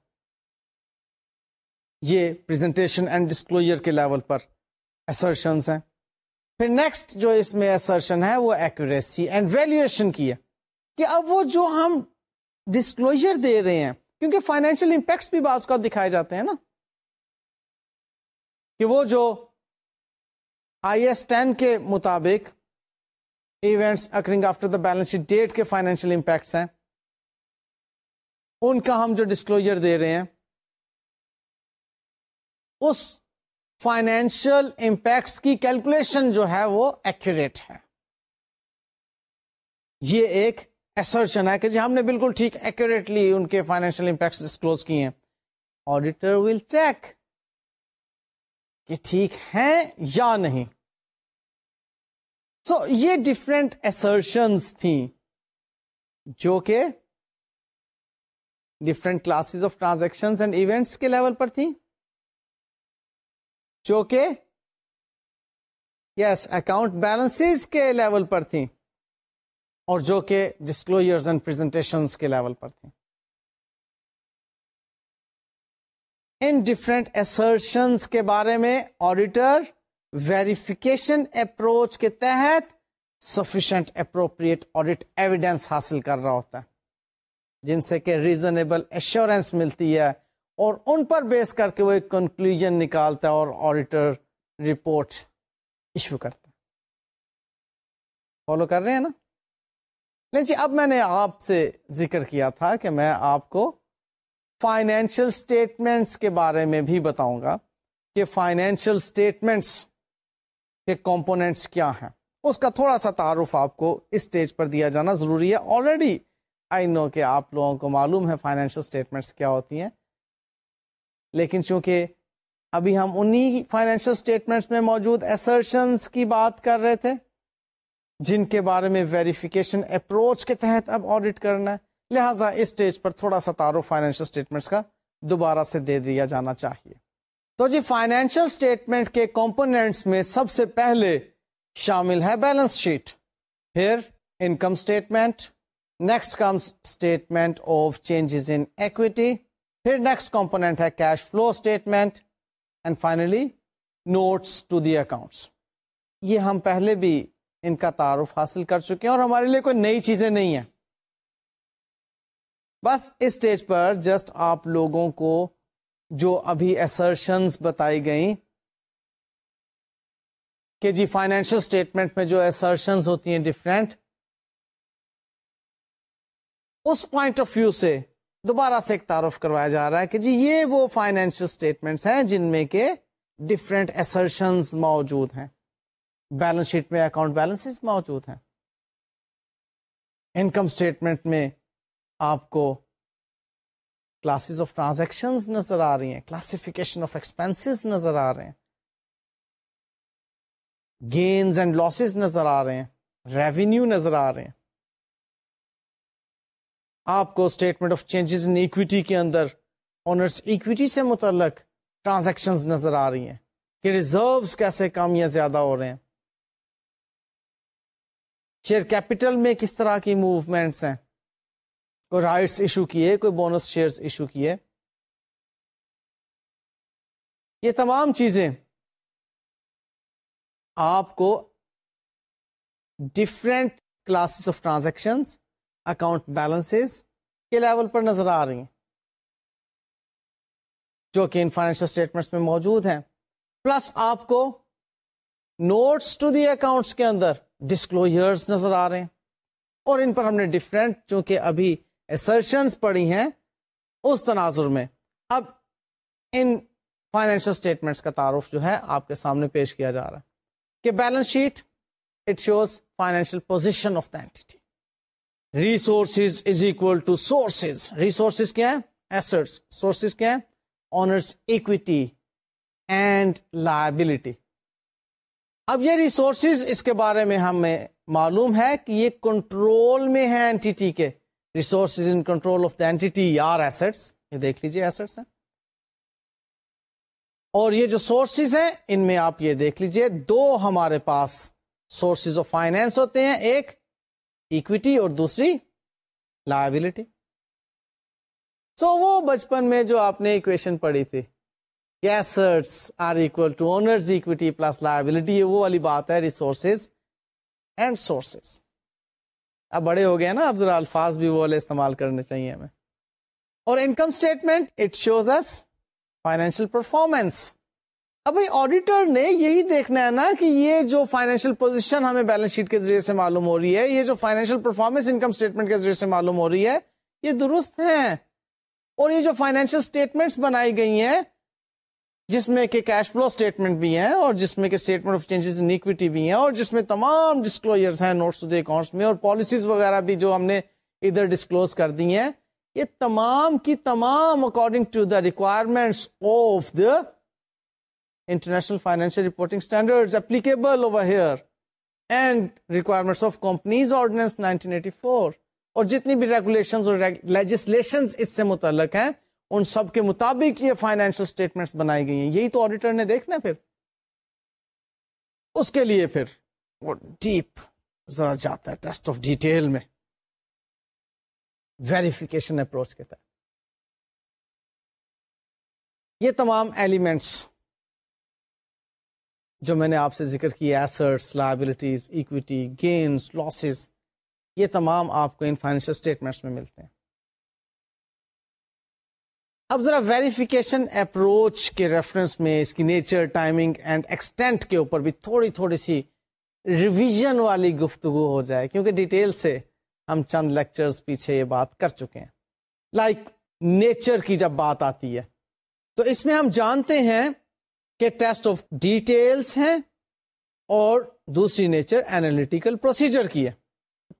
یہ پریزنٹیشن اینڈ ڈسکلوجر کے لیول پر ایسرشنس ہیں۔ پھر نیکسٹ جو اس میں ایسرشن ہے وہ ایکوریسی اینڈ ویلویشن کی ہے۔ کہ اب وہ جو ہم ڈسکلوجر دے رہے ہیں، کیونکہ فائنینشیل امپیکٹس بھی بعض کا دکھائے جاتے ہیں نا۔ کہ وہ جو آئی ایس ٹین کے مطابق events occurring after the balance sheet date کے فائنینشیل امپیکٹس ہیں، ان کا ہم جو ڈسکلوجر دے رہے ہیں، اس فائنینشیل امپیکٹس کی کیلکولیشن جو ہے وہ ایکوریٹ ہے۔ یہ ایک ایسرشن ہے کہ جی ہم نے بالکل ٹھیک ایکوریٹلی ان کے فائنینشیل امپیکٹس ڈسکلوز کیے ہیں۔ آڈیٹر ول چیک کہ ٹھیک ہے یا نہیں۔ سو so, یہ ڈفرینٹ ایسرشنس تھیں جو کہ different classes of transaction and events کے لیول پر تھیں۔ جو کہ یس اکاؤنٹ بیلنس کے لیول پر تھیں۔ اور جو کہ ڈسکلوجرز اینڈ پرزنٹیشن کے لیول پر تھیں۔ ان ڈفرینٹ ایسرشنس کے بارے میں آڈیٹر ویریفیکیشن اپروچ کے تحت سفیشنٹ اپروپریٹ آڈیٹ ایویڈینس حاصل کر رہا ہوتا ہے، جن سے کہ ریزنیبل ایشورینس ملتی ہے اور ان پر بیس کر کے وہ ایک کنکلوژ نکالتا ہے اور آڈیٹر رپورٹ ایشو کرتا ہے۔ فالو کر رہے ہیں نا؟ لیکن جی، اب میں نے آپ سے ذکر کیا تھا کہ میں آپ کو فائنینشیل اسٹیٹمنٹس کے بارے میں بھی بتاؤں گا کہ فائنینشیل اسٹیٹمنٹس کے کمپوننٹس کیا ہیں۔ اس کا تھوڑا سا تعارف آپ کو اس اسٹیج پر دیا جانا ضروری ہے۔ آلریڈی آئی نو کہ آپ لوگوں کو معلوم ہے فائنینشیل اسٹیٹمنٹس کیا ہوتی ہیں۔ لیکن چونکہ ابھی ہم انہی فائنینشیل اسٹیٹمنٹس میں موجود ایسرشنس کی بات کر رہے تھے جن کے بارے میں ویریفیکیشن اپروچ کے تحت اب آڈٹ کرنا ہے، لہٰذا اس اسٹیج پر تھوڑا سا تعارف فائنینشیل اسٹیٹمنٹس کا دوبارہ سے دے دیا جانا چاہیے۔ تو جی فائنینشیل اسٹیٹمنٹ کے کمپونیٹس میں سب سے پہلے شامل ہے بیلنس شیٹ پھر income statement next comes statement of changes in equity پھر نیکسٹ کمپونیٹ ہے cash flow statement and finally notes to the accounts یہ ہم پہلے بھی ان کا تعارف حاصل کر چکے ہیں اور ہمارے لیے کوئی نئی چیزیں نہیں ہیں۔ بس اس اسٹیج پر جسٹ آپ لوگوں کو جو ابھی ایسرشنس بتائی گئیں کہ جی فائنینشیل اسٹیٹمنٹ میں جو ایسرشنس ہوتی ہیں ڈفرینٹ اس پوائنٹ آف ویو سے دوبارہ سے ایک تعارف کروایا جا رہا ہے کہ جی یہ وہ فائنینشیل اسٹیٹمنٹس ہیں جن میں کے ڈفرینٹ ایسرشنز موجود ہیں۔ بیلنس شیٹ میں اکاؤنٹ بیلنس موجود ہیں۔ انکم اسٹیٹمنٹ میں آپ کو کلاسز آف ٹرانزیکشن نظر آ رہی ہیں کلاسفکیشن آف ایکسپینس نظر آ رہے ہیں۔ گینز اینڈ لاسز نظر آ رہے ہیں، ریونیو نظر آ رہے ہیں۔ آپ کو statement of changes in equity کے اندر آنرس اکویٹی سے متعلق ٹرانزیکشن نظر آ رہی ہیں۔ کہ ریزروس کیسے کم یا زیادہ ہو رہے ہیں۔ شیئر کیپٹل میں کس طرح کی موومنٹس ہیں؟ کوئی رائٹس ایشو کیے کوئی بونس شیئر ایشو کیے یہ تمام چیزیں آپ کو different classes of transaction account balance کے لیول پر نظر آ رہی ہیں، جو کہ ان فائنینشل اسٹیٹمنٹس میں موجود ہیں۔ پلس آپ کو نوٹس ٹو دی اکاؤنٹس کے اندر ڈسکلوجرز نظر آ رہے ہیں۔ اور ان پر ہم نے ڈفرینٹ چونکہ ابھی ایسرشنس پڑی ہیں اس تناظر میں۔ اب ان فائنینشل اسٹیٹمنٹس کا تعارف جو ہے آپ کے سامنے پیش کیا جا رہا ہے کہ balance sheet it shows financial position of the entity resources is equal to sources resources کیا ہے ایسٹس سورسز کیا ہے آنرس اکویٹی اینڈ لائبلٹی اب یہ ریسورسز اس کے بارے میں ہمیں معلوم ہے کہ یہ کنٹرول میں ہے اینٹی کے. Resources in control of the entity are assets یہ دیکھ لیجیے ایسٹس ہیں. اور یہ جو سورسز ہیں، ان میں آپ یہ دیکھ لیجیے دو ہمارے پاس سورسز آف فائنینس ہوتے ہیں، ایک اکوٹی اور دوسری لائبلٹی سو وہ بچپن میں جو آپ نے اکویشن پڑھی تھی assets are equal to owners equity plus liability وہ والی بات ہے ریسورسز اینڈ سورسز اب بڑے ہو گئے نا، اب ذرا الفاظ بھی وہ والے استعمال کرنے چاہیے ہمیں۔ اور income statement it shows its financial performance اب بھائی آڈیٹر نے یہی دیکھنا ہے نا کہ یہ جو فائنینشیل پوزیشن ہمیں بیلنس شیٹ کے ذریعے سے معلوم ہو رہی ہے، یہ جو فائنینشیل پرفارمنس انکم اسٹیٹمنٹ کے ذریعے سے معلوم ہو رہی ہے، یہ درست ہے اور یہ جو فائنینشیل اسٹیٹمنٹس بنائی گئی ہیں جس میں کہ کیش فلو اسٹیٹمنٹ بھی ہیں اور جس میں کہ statement of changes in equity بھی ہیں اور جس میں تمام ڈسکلوجرز ہیں نوٹس ٹو دی اکاؤنٹس میں اور پالیسیز وغیرہ بھی جو ہم نے ادھر ڈسکلوز کر دی ہیں، یہ تمام کی تمام according to the requirements of the international financial reporting standard applicable over here and requirements of companies ordinance 1984 اور جتنی بھی ریگولیشن اور لیجسلیشن اس سے متعلق ہیں ان سب کے مطابق یہ فائنینشیل اسٹیٹمنٹس بنائی گئی ہیں۔ یہی تو آڈیٹر نے دیکھنا پھر۔ اس کے لیے پھر وہ ڈیپ ذرا جاتا ہے ٹیسٹ آف ڈیٹیل میں۔ ویریفیکیشن اپروچ کے تحت۔ یہ تمام ایلیمنٹس جو میں نے آپ سے ذکر کیا assets liabilities equity gains losses یہ تمام آپ کو ان فائنینشیل اسٹیٹمنٹس میں ملتے ہیں۔ اب ذرا ویریفیکیشن اپروچ کے ریفرنس میں اس کی نیچر ٹائمنگ اینڈ ایکسٹینٹ کے اوپر بھی تھوڑی تھوڑی سی ریویژن والی گفتگو ہو جائے کیونکہ ڈیٹیل سے ہم چند لیکچرز پیچھے یہ بات کر چکے ہیں۔ لائک like, نیچر کی جب بات آتی ہے تو اس میں ہم جانتے ہیں کہ ٹیسٹ آف ڈیٹیلس ہیں اور دوسری نیچر اینالیٹیکل پروسیجر کی ہے۔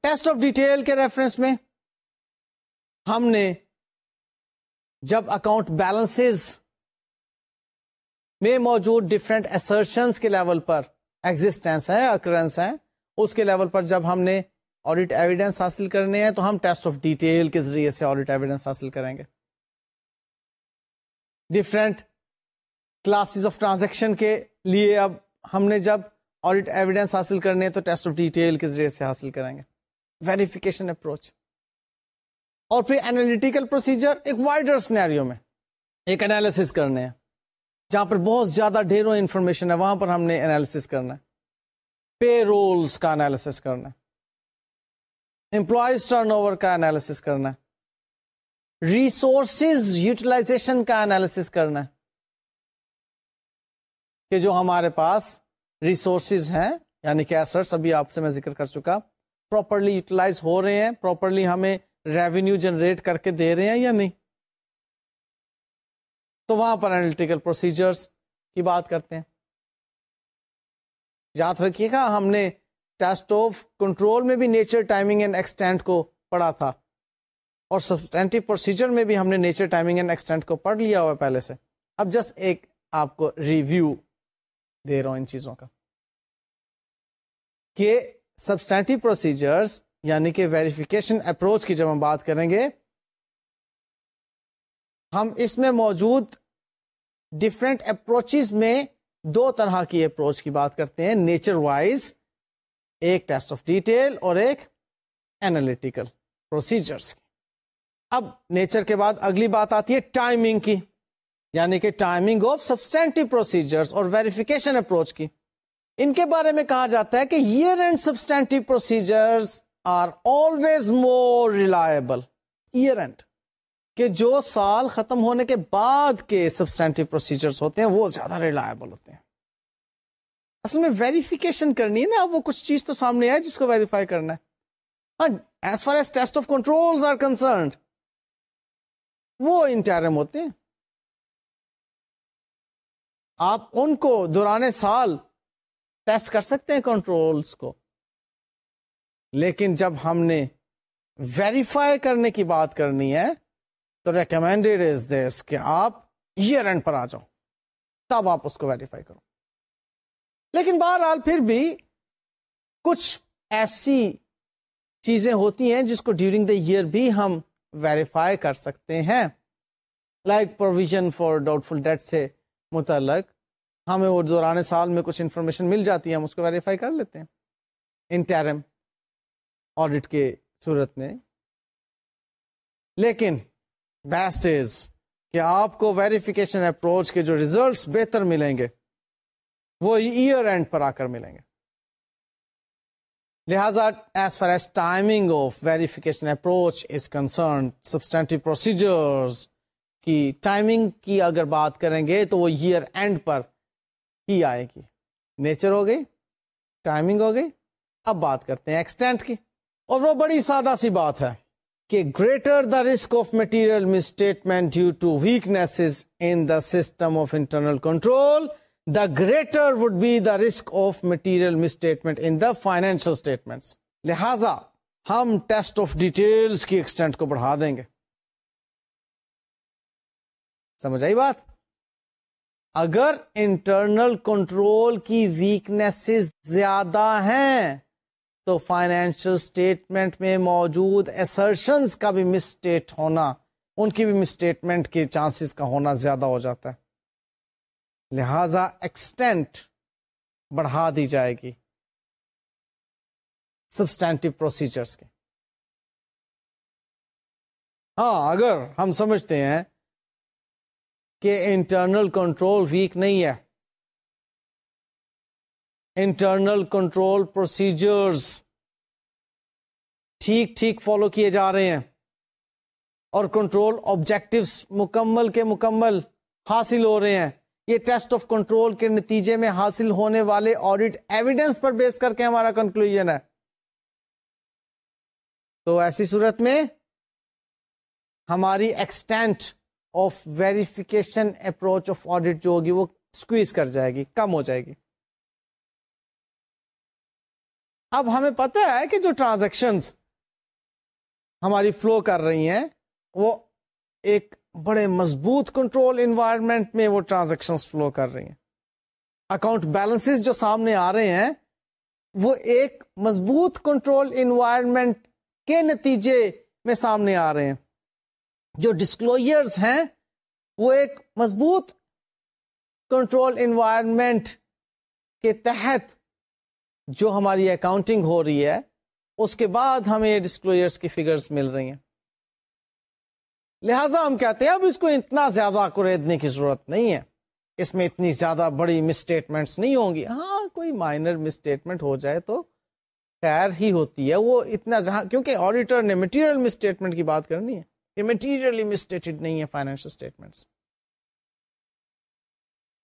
ٹیسٹ آف ڈیٹیل کے ریفرنس میں ہم نے جب اکاؤنٹ بیلنس میں موجود ڈفرینٹ ایسرشنس کے لیول پر ایگزٹینس ہے اکرنس ہے، اس کے لیول پر جب ہم نے آڈیٹ ایویڈینس حاصل کرنے ہیں تو ہم ٹیسٹ آف ڈیٹیل کے ذریعے سے آڈیٹ ایویڈینس حاصل کریں گے۔ ڈفرینٹ کلاسز آف ٹرانزیکشن کے لیے اب ہم نے جب آڈیٹ ایویڈینس حاصل کرنے ہیں تو ٹیسٹ آف ڈیٹیل کے ذریعے سے حاصل کریں گے۔ ویریفیکیشن اپروچ اور پھر اینالیٹیکل پروسیجر ایک وائڈر سنیریو میں ایک انالیس کرنے ہیں، جہاں پر بہت زیادہ ڈھیروں انفارمیشن ہے، وہاں پر ہم نے انالیس کرنا ہے۔ پے رولس کا انالیس کرنا ہے۔ امپلائیز ٹرن اوور کا انالیس کرنا ہے۔ ریسورسز یوٹیلائزیشن کا انالیس کرنا ہے۔ کہ جو ہمارے پاس ریسورسز ہیں یعنی کہ ایسٹس ابھی آپ سے میں ذکر کر چکا پراپرلی یوٹیلائز ہو رہے ہیں پراپرلی ہمیں ریونیو جنریٹ کر کے دے رہے ہیں یا نہیں؟ تو وہاں پر اینالٹیکل پروسیجرز کی بات کرتے ہیں۔ یاد رکھیے گا، ہم نے ٹیسٹ آف کنٹرول میں بھی نیچر ٹائمنگ اینڈ ایکسٹینٹ کو پڑھا تھا۔ اور سبسٹینٹو پروسیجر میں بھی ہم نے نیچر ٹائمنگ اینڈ ایکسٹینٹ کو پڑھ لیا ہوا پہلے سے۔ اب جسٹ ایک آپ کو ریویو دے رہا ہوں ان چیزوں کا۔ کہ سبسٹینٹو پروسیجرز یعنی کہ ویریفیکیشن اپروچ کی جب ہم بات کریں گے، ہم اس میں موجود ڈفرینٹ اپروچز میں دو طرح کی اپروچ کی بات کرتے ہیں نیچر وائز ایک ٹیسٹ آف ڈیٹیل اور ایک اینالیٹیکل پروسیجرس کی۔ اب نیچر کے بعد اگلی بات آتی ہے ٹائمنگ کی یعنی کہ ٹائمنگ آف سبسٹینٹو پروسیجرس اور ویریفیکیشن اپروچ کی۔ ان کے بارے میں کہا جاتا ہے کہ year end substantive procedures are always more reliable year end کہ جو سال ختم ہونے کے بعد کے سبسٹینٹو پروسیجر ہوتے ہیں، وہ زیادہ ریلائبل ہوتے ہیں۔ اصل میں ویریفیکیشن کرنی ہے نا، اب وہ کچھ چیز تو سامنے آئے جس کو ویریفائی کرنا ہے۔ As far as test of control are concerned وہ انٹرم ہوتے ہیں۔ آپ ان کو دوران سال ٹیسٹ کر سکتے ہیں کنٹرولز کو۔ لیکن جب ہم نے ویریفائی کرنے کی بات کرنی ہے، تو ریکمینڈیڈ از دس کہ آپ ایئر اینڈ پر آ جاؤ۔ تب آپ اس کو ویریفائی کرو۔ لیکن بہرحال پھر بھی کچھ ایسی چیزیں ہوتی ہیں جس کو ڈیورنگ دا ایئر بھی ہم ویریفائی کر سکتے ہیں۔ Like provision for doubtful debt سے متعلق، ہمیں وہ دوران سال میں کچھ انفارمیشن مل جاتی ہے، ہم اس کو ویریفائی کر لیتے ہیں۔ انٹرم آڈٹ کے صورت میں۔ لیکن بیسٹ از کہ آپ کو ویریفیکیشن اپروچ کے جو ریزلٹس بہتر ملیں گے، وہ ایئر اینڈ پر آ کر ملیں گے۔ لہذا as far as timing of verification approach is concern substantive procedures کی ٹائمنگ کی اگر بات کریں گے تو وہ ایئر اینڈ پر ہی آئے گی۔ نیچر ہو گئی ٹائمنگ ہو گئی۔ اب بات کرتے ہیں ایکسٹینٹ کی۔ اور وہ بڑی سادہ سی بات ہے کہ greater the risk of material misstatement due to weakness in the system of internal control the greater would be the risk of material misstatement in the financial statement لہذا ہم ٹیسٹ آف ڈیٹیلس کی extent کو بڑھا دیں گے۔ سمجھ آئی بات؟ اگر انٹرنل کنٹرول کی ویکنیس زیادہ ہیں تو فائنینشل اسٹیٹمنٹ میں موجود ایسرشنس کا بھی مسٹیٹ ہونا، ان کی بھی مسٹیٹمنٹ کے چانسز کا ہونا زیادہ ہو جاتا ہے۔ لہذا ایکسٹینٹ بڑھا دی جائے گی۔ سبسٹینٹو پروسیجرس کے۔ ہاں اگر ہم سمجھتے ہیں کہ انٹرنل کنٹرول ویک نہیں ہے انٹرنل کنٹرول پروسیجرز ٹھیک ٹھیک فالو کیے جا رہے ہیں اور کنٹرول آبجیکٹوس مکمل کے مکمل حاصل ہو رہے ہیں۔ یہ ٹیسٹ آف کنٹرول کے نتیجے میں حاصل ہونے والے آڈیٹ ایویڈینس پر بیس کر کے ہمارا کنکلوژ ہے۔ تو ایسی صورت میں ہماری extent of verification approach of audit جو ہوگی وہ اسکویز کر جائے گی، کم ہو جائے گی۔ اب ہمیں پتہ ہے کہ جو ٹرانزیکشن ہماری فلو کر رہی ہیں، وہ ایک بڑے مضبوط کنٹرول انوائرمنٹ میں وہ ٹرانزیکشن فلو کر رہی ہیں۔ اکاؤنٹ بیلنس جو سامنے آ رہے ہیں، وہ ایک مضبوط کنٹرول انوائرمنٹ کے نتیجے میں سامنے آ رہے ہیں۔ جو ڈسکلوئرز ہیں، وہ ایک مضبوط کنٹرول انوائرمنٹ کے تحت جو ہماری اکاؤنٹنگ ہو رہی ہے، اس کے بعد ہمیں ڈسکلوئرس کی فگرز مل رہی ہیں۔ لہذا ہم کہتے ہیں، اب اس کو اتنا زیادہ کریدنے کی ضرورت نہیں ہے۔ اس میں اتنی زیادہ بڑی مسٹیٹمنٹس نہیں ہوں گی۔ ہاں کوئی مائنر مسٹیٹمنٹ ہو جائے تو خیر ہی ہوتی ہے۔ وہ اتنا جہاں کیونکہ آڈیٹر نے مٹیریل مسٹیٹمنٹ کی بات کرنی ہے۔ یہ مٹیریلی مسٹیٹڈ نہیں ہے فائنینشیل اسٹیٹمنٹس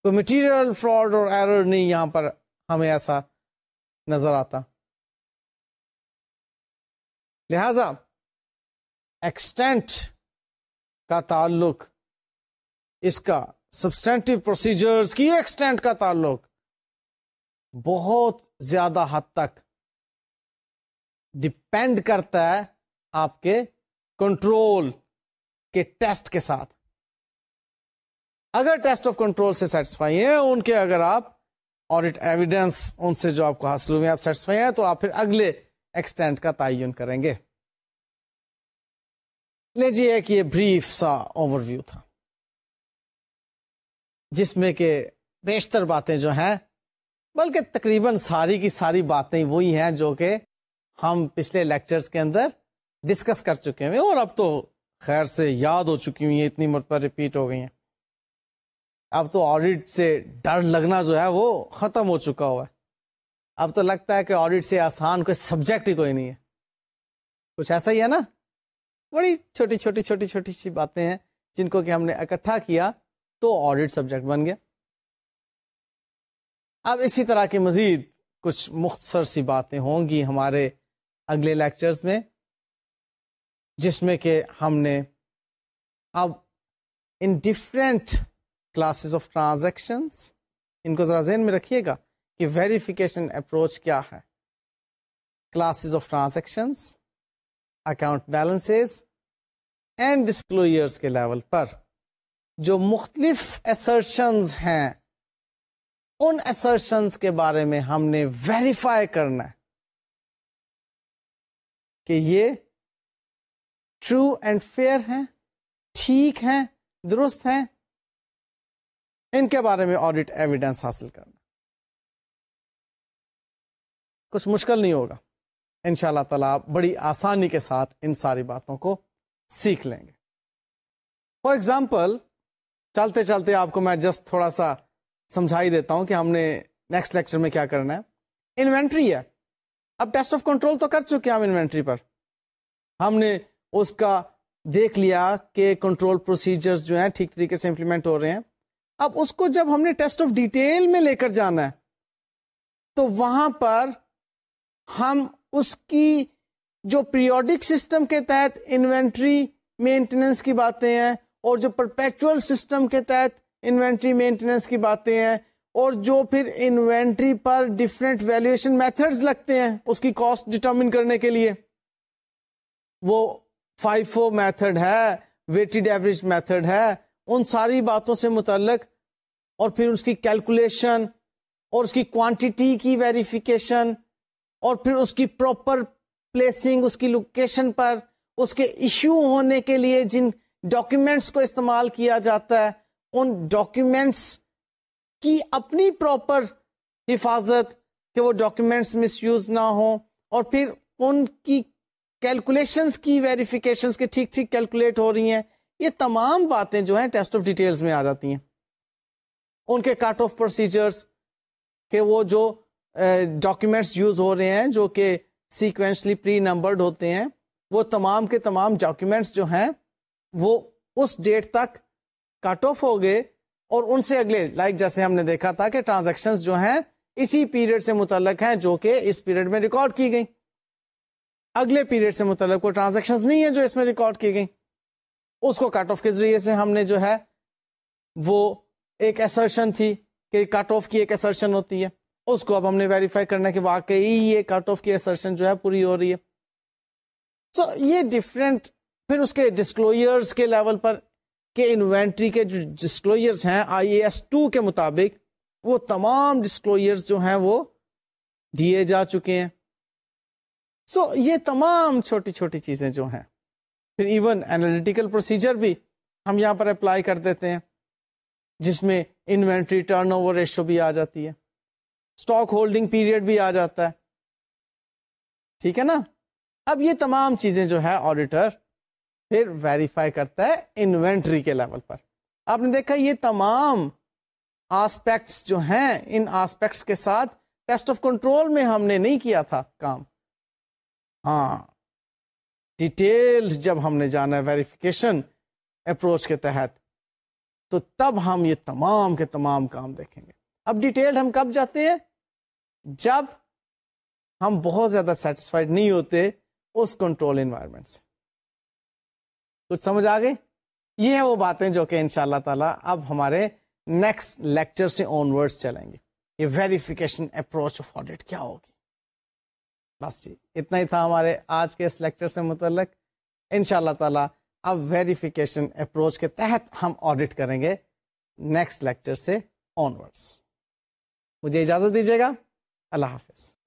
کوئی مٹیریل فراڈ اور ایرر نہیں یہاں پر ہمیں ایسا نظر آتا۔ لہذا ایکسٹینٹ کا تعلق، اس کا سبسٹینٹو پروسیجرز کی ایکسٹینٹ کا تعلق بہت زیادہ حد تک ڈپینڈ کرتا ہے آپ کے کنٹرول کے ٹیسٹ کے ساتھ۔ اگر ٹیسٹ آف کنٹرول سے سیٹسفائی ہیں، ان کے اگر آپ آڈٹ ایویڈینس ان سے جو آپ کو حاصل ہوئے آپ سیٹسفائی ہیں، تو آپ پھر اگلے ایکسٹینٹ کا تعین کریں گے۔ لے جی ایک یہ بریف سا اوور ویو تھا۔ جس میں کہ بیشتر باتیں جو ہیں، بلکہ تقریباً ساری کی ساری باتیں وہی ہیں جو کہ ہم پچھلے لیکچرز کے اندر ڈسکس کر چکے ہیں۔ اور اب تو خیر سے یاد ہو چکی ہوئی ہیں، اتنی مرتبہ ریپیٹ ہو گئی ہیں۔ اب تو آڈیٹ سے ڈر لگنا جو ہے وہ ختم ہو چکا ہوا ہے۔ اب تو لگتا ہے کہ آڈیٹ سے آسان کوئی سبجیکٹ ہی کوئی نہیں ہے۔ کچھ ایسا ہی ہے نا۔ بڑی چھوٹی چھوٹی چھوٹی چھوٹی سی باتیں ہیں جن کو کہ ہم نے اکٹھا کیا تو آڈیٹ سبجیکٹ بن گیا۔ اب اسی طرح کی مزید کچھ مختصر سی باتیں ہوں گی ہمارے اگلے لیکچرز میں، جس میں کہ ہم نے اب ان ڈفرینٹ کلاسز آف ٹرانزیکشن ان کو ذرا ذہن میں رکھیے گا کہ ویریفیکیشن اپروچ کیا ہے۔ Classes of transactions account balance and disclosures کے لیول پر جو مختلف ایسرشنز ہیں، ان ایسرشنز کے بارے میں ہم نے ویریفائی کرنا ہے کہ یہ ٹرو اینڈ فیئر ہیں، ٹھیک ہیں، درست ہیں۔ ان کے بارے میں آڈیٹ ایویڈینس حاصل کرنا۔ کچھ مشکل نہیں ہوگا۔ ان شاء اللہ تعالیٰ آپ بڑی آسانی کے ساتھ ان ساری باتوں کو سیکھ لیں گے۔ فار ایگزامپل چلتے چلتے آپ کو میں جسٹ تھوڑا سا سمجھائی دیتا ہوں کہ ہم نے نیکسٹ لیکچر میں کیا کرنا ہے۔ انوینٹری ہے۔ اب ٹیسٹ آف کنٹرول تو کر چکے ہم انوینٹری پر۔ ہم نے اس کا دیکھ لیا کہ کنٹرول پروسیجر جو ہیں ٹھیک طریقے سے امپلیمنٹ ہو رہے ہیں۔ اب اس کو جب ہم نے ٹیسٹ آف ڈیٹیل میں لے کر جانا ہے، تو وہاں پر ہم اس کی جو پیریوڈک سسٹم کے تحت انوینٹری مینٹیننس کی باتیں ہیں اور جو پرپیچل سسٹم کے تحت انوینٹری مینٹیننس کی باتیں ہیں اور جو پھر انوینٹری پر ڈفرینٹ ویلویشن میتھڈز لگتے ہیں اس کی کاسٹ ڈٹرمن کرنے کے لیے۔ وہ فائیو میتھڈ ہے ویٹڈ ایوریج میتھڈ ہے، ان ساری باتوں سے متعلق اور پھر اس کی کیلکولیشن اور اس کی کوانٹٹی کی ویریفیکیشن اور پھر اس کی پراپر پلیسنگ اس کی لوکیشن پر اس کے ایشو ہونے کے لیے جن ڈاکیومینٹس کو استعمال کیا جاتا ہے، ان ڈاکیومینٹس کی اپنی پراپر حفاظت کہ وہ ڈاکیومینٹس مس یوز نہ ہوں اور پھر ان کی کیلکولیشن کی ویریفیکیشن کے ٹھیک ٹھیک کیلکولیٹ ہو رہی ہیں۔ یہ تمام باتیں جو ہیں ٹیسٹ آف ڈیٹیلز میں آ جاتی ہیں۔ ان کے کٹ آف پروسیجرس کہ وہ جو ڈاکیومینٹس یوز ہو رہے ہیں جو کہ سیکوینسلی پری نمبرڈ ہوتے ہیں، وہ تمام کے تمام ڈاکیومینٹس جو ہیں، وہ اس ڈیٹ تک کٹ آف ہو گئے اور ان سے اگلے لائک like جیسے ہم نے دیکھا تھا کہ ٹرانزیکشن جو ہیں، اسی پیریڈ سے متعلق ہیں جو کہ اس پیریڈ میں ریکارڈ کی گئی اگلے پیریڈ سے متعلق کوئی ٹرانزیکشن نہیں ہے جو اس میں ریکارڈ کی گئی اس کو کٹ آف کے ذریعے سے ہم نے جو ہے، وہ ایک ایسرشن تھی کہ کٹ آف کی ایک ایسرشن ہوتی ہے۔ اس کو اب ہم نے ویریفائی کرنا کہ واقعی یہ کٹ آف کی ایسرشن جو ہے پوری ہو رہی ہے۔ سو so, یہ ڈفرینٹ پھر اس کے ڈسکلوئرس کے لیول پر کہ انوینٹری کے جو ڈسکلوئرس ہیں آئی اے ایس ٹو کے مطابق وہ تمام ڈسکلوئرس جو ہیں وہ دیے جا چکے ہیں۔ سو so, یہ تمام چھوٹی چھوٹی چیزیں جو ہیں۔ پھر ایون اینالیٹیکل پروسیجر بھی ہم یہاں پر اپلائی کر دیتے ہیں۔ جس میں انوینٹری ٹرن اوور ریشو بھی آ جاتی ہے۔ اسٹاک ہولڈنگ پیریڈ بھی آ جاتا ہے۔ ٹھیک ہے نا؟ اب یہ تمام چیزیں جو ہے آڈیٹر پھر ویریفائی کرتا ہے انوینٹری کے لیول پر۔ آپ نے دیکھا یہ تمام آسپیکٹس جو ہیں، ان آسپیکٹس کے ساتھ ٹیسٹ آف کنٹرول میں ہم نے نہیں کیا تھا کام۔ ہاں۔ ڈیٹیل جب ہم نے جانا ہے ویریفیکیشن اپروچ کے تحت۔ تو تب ہم یہ تمام کے تمام کام دیکھیں گے۔ اب ڈیٹیل ہم کب جاتے ہیں؟ جب ہم بہت زیادہ سیٹسفائڈ نہیں ہوتے اس کنٹرول انوائرمنٹ سے۔ کچھ سمجھ آ گئی؟ یہ ہیں وہ باتیں جو کہ ان شاء اللہ تعالی اب ہمارے نیکسٹ لیکچر سے آن ورڈ چلیں گے۔ یہ ویریفیکیشن اپروچ آف آڈیٹ کیا ہوگی؟ بس جی اتنا ہی تھا ہمارے آج کے اس لیکچر سے متعلق۔ ان شاء اللہ تعالی اب ویریفیکیشن اپروچ کے تحت ہم آڈٹ کریں گے نیکسٹ لیکچر سے آنورڈس مجھے اجازت دیجیے گا۔ اللہ حافظ۔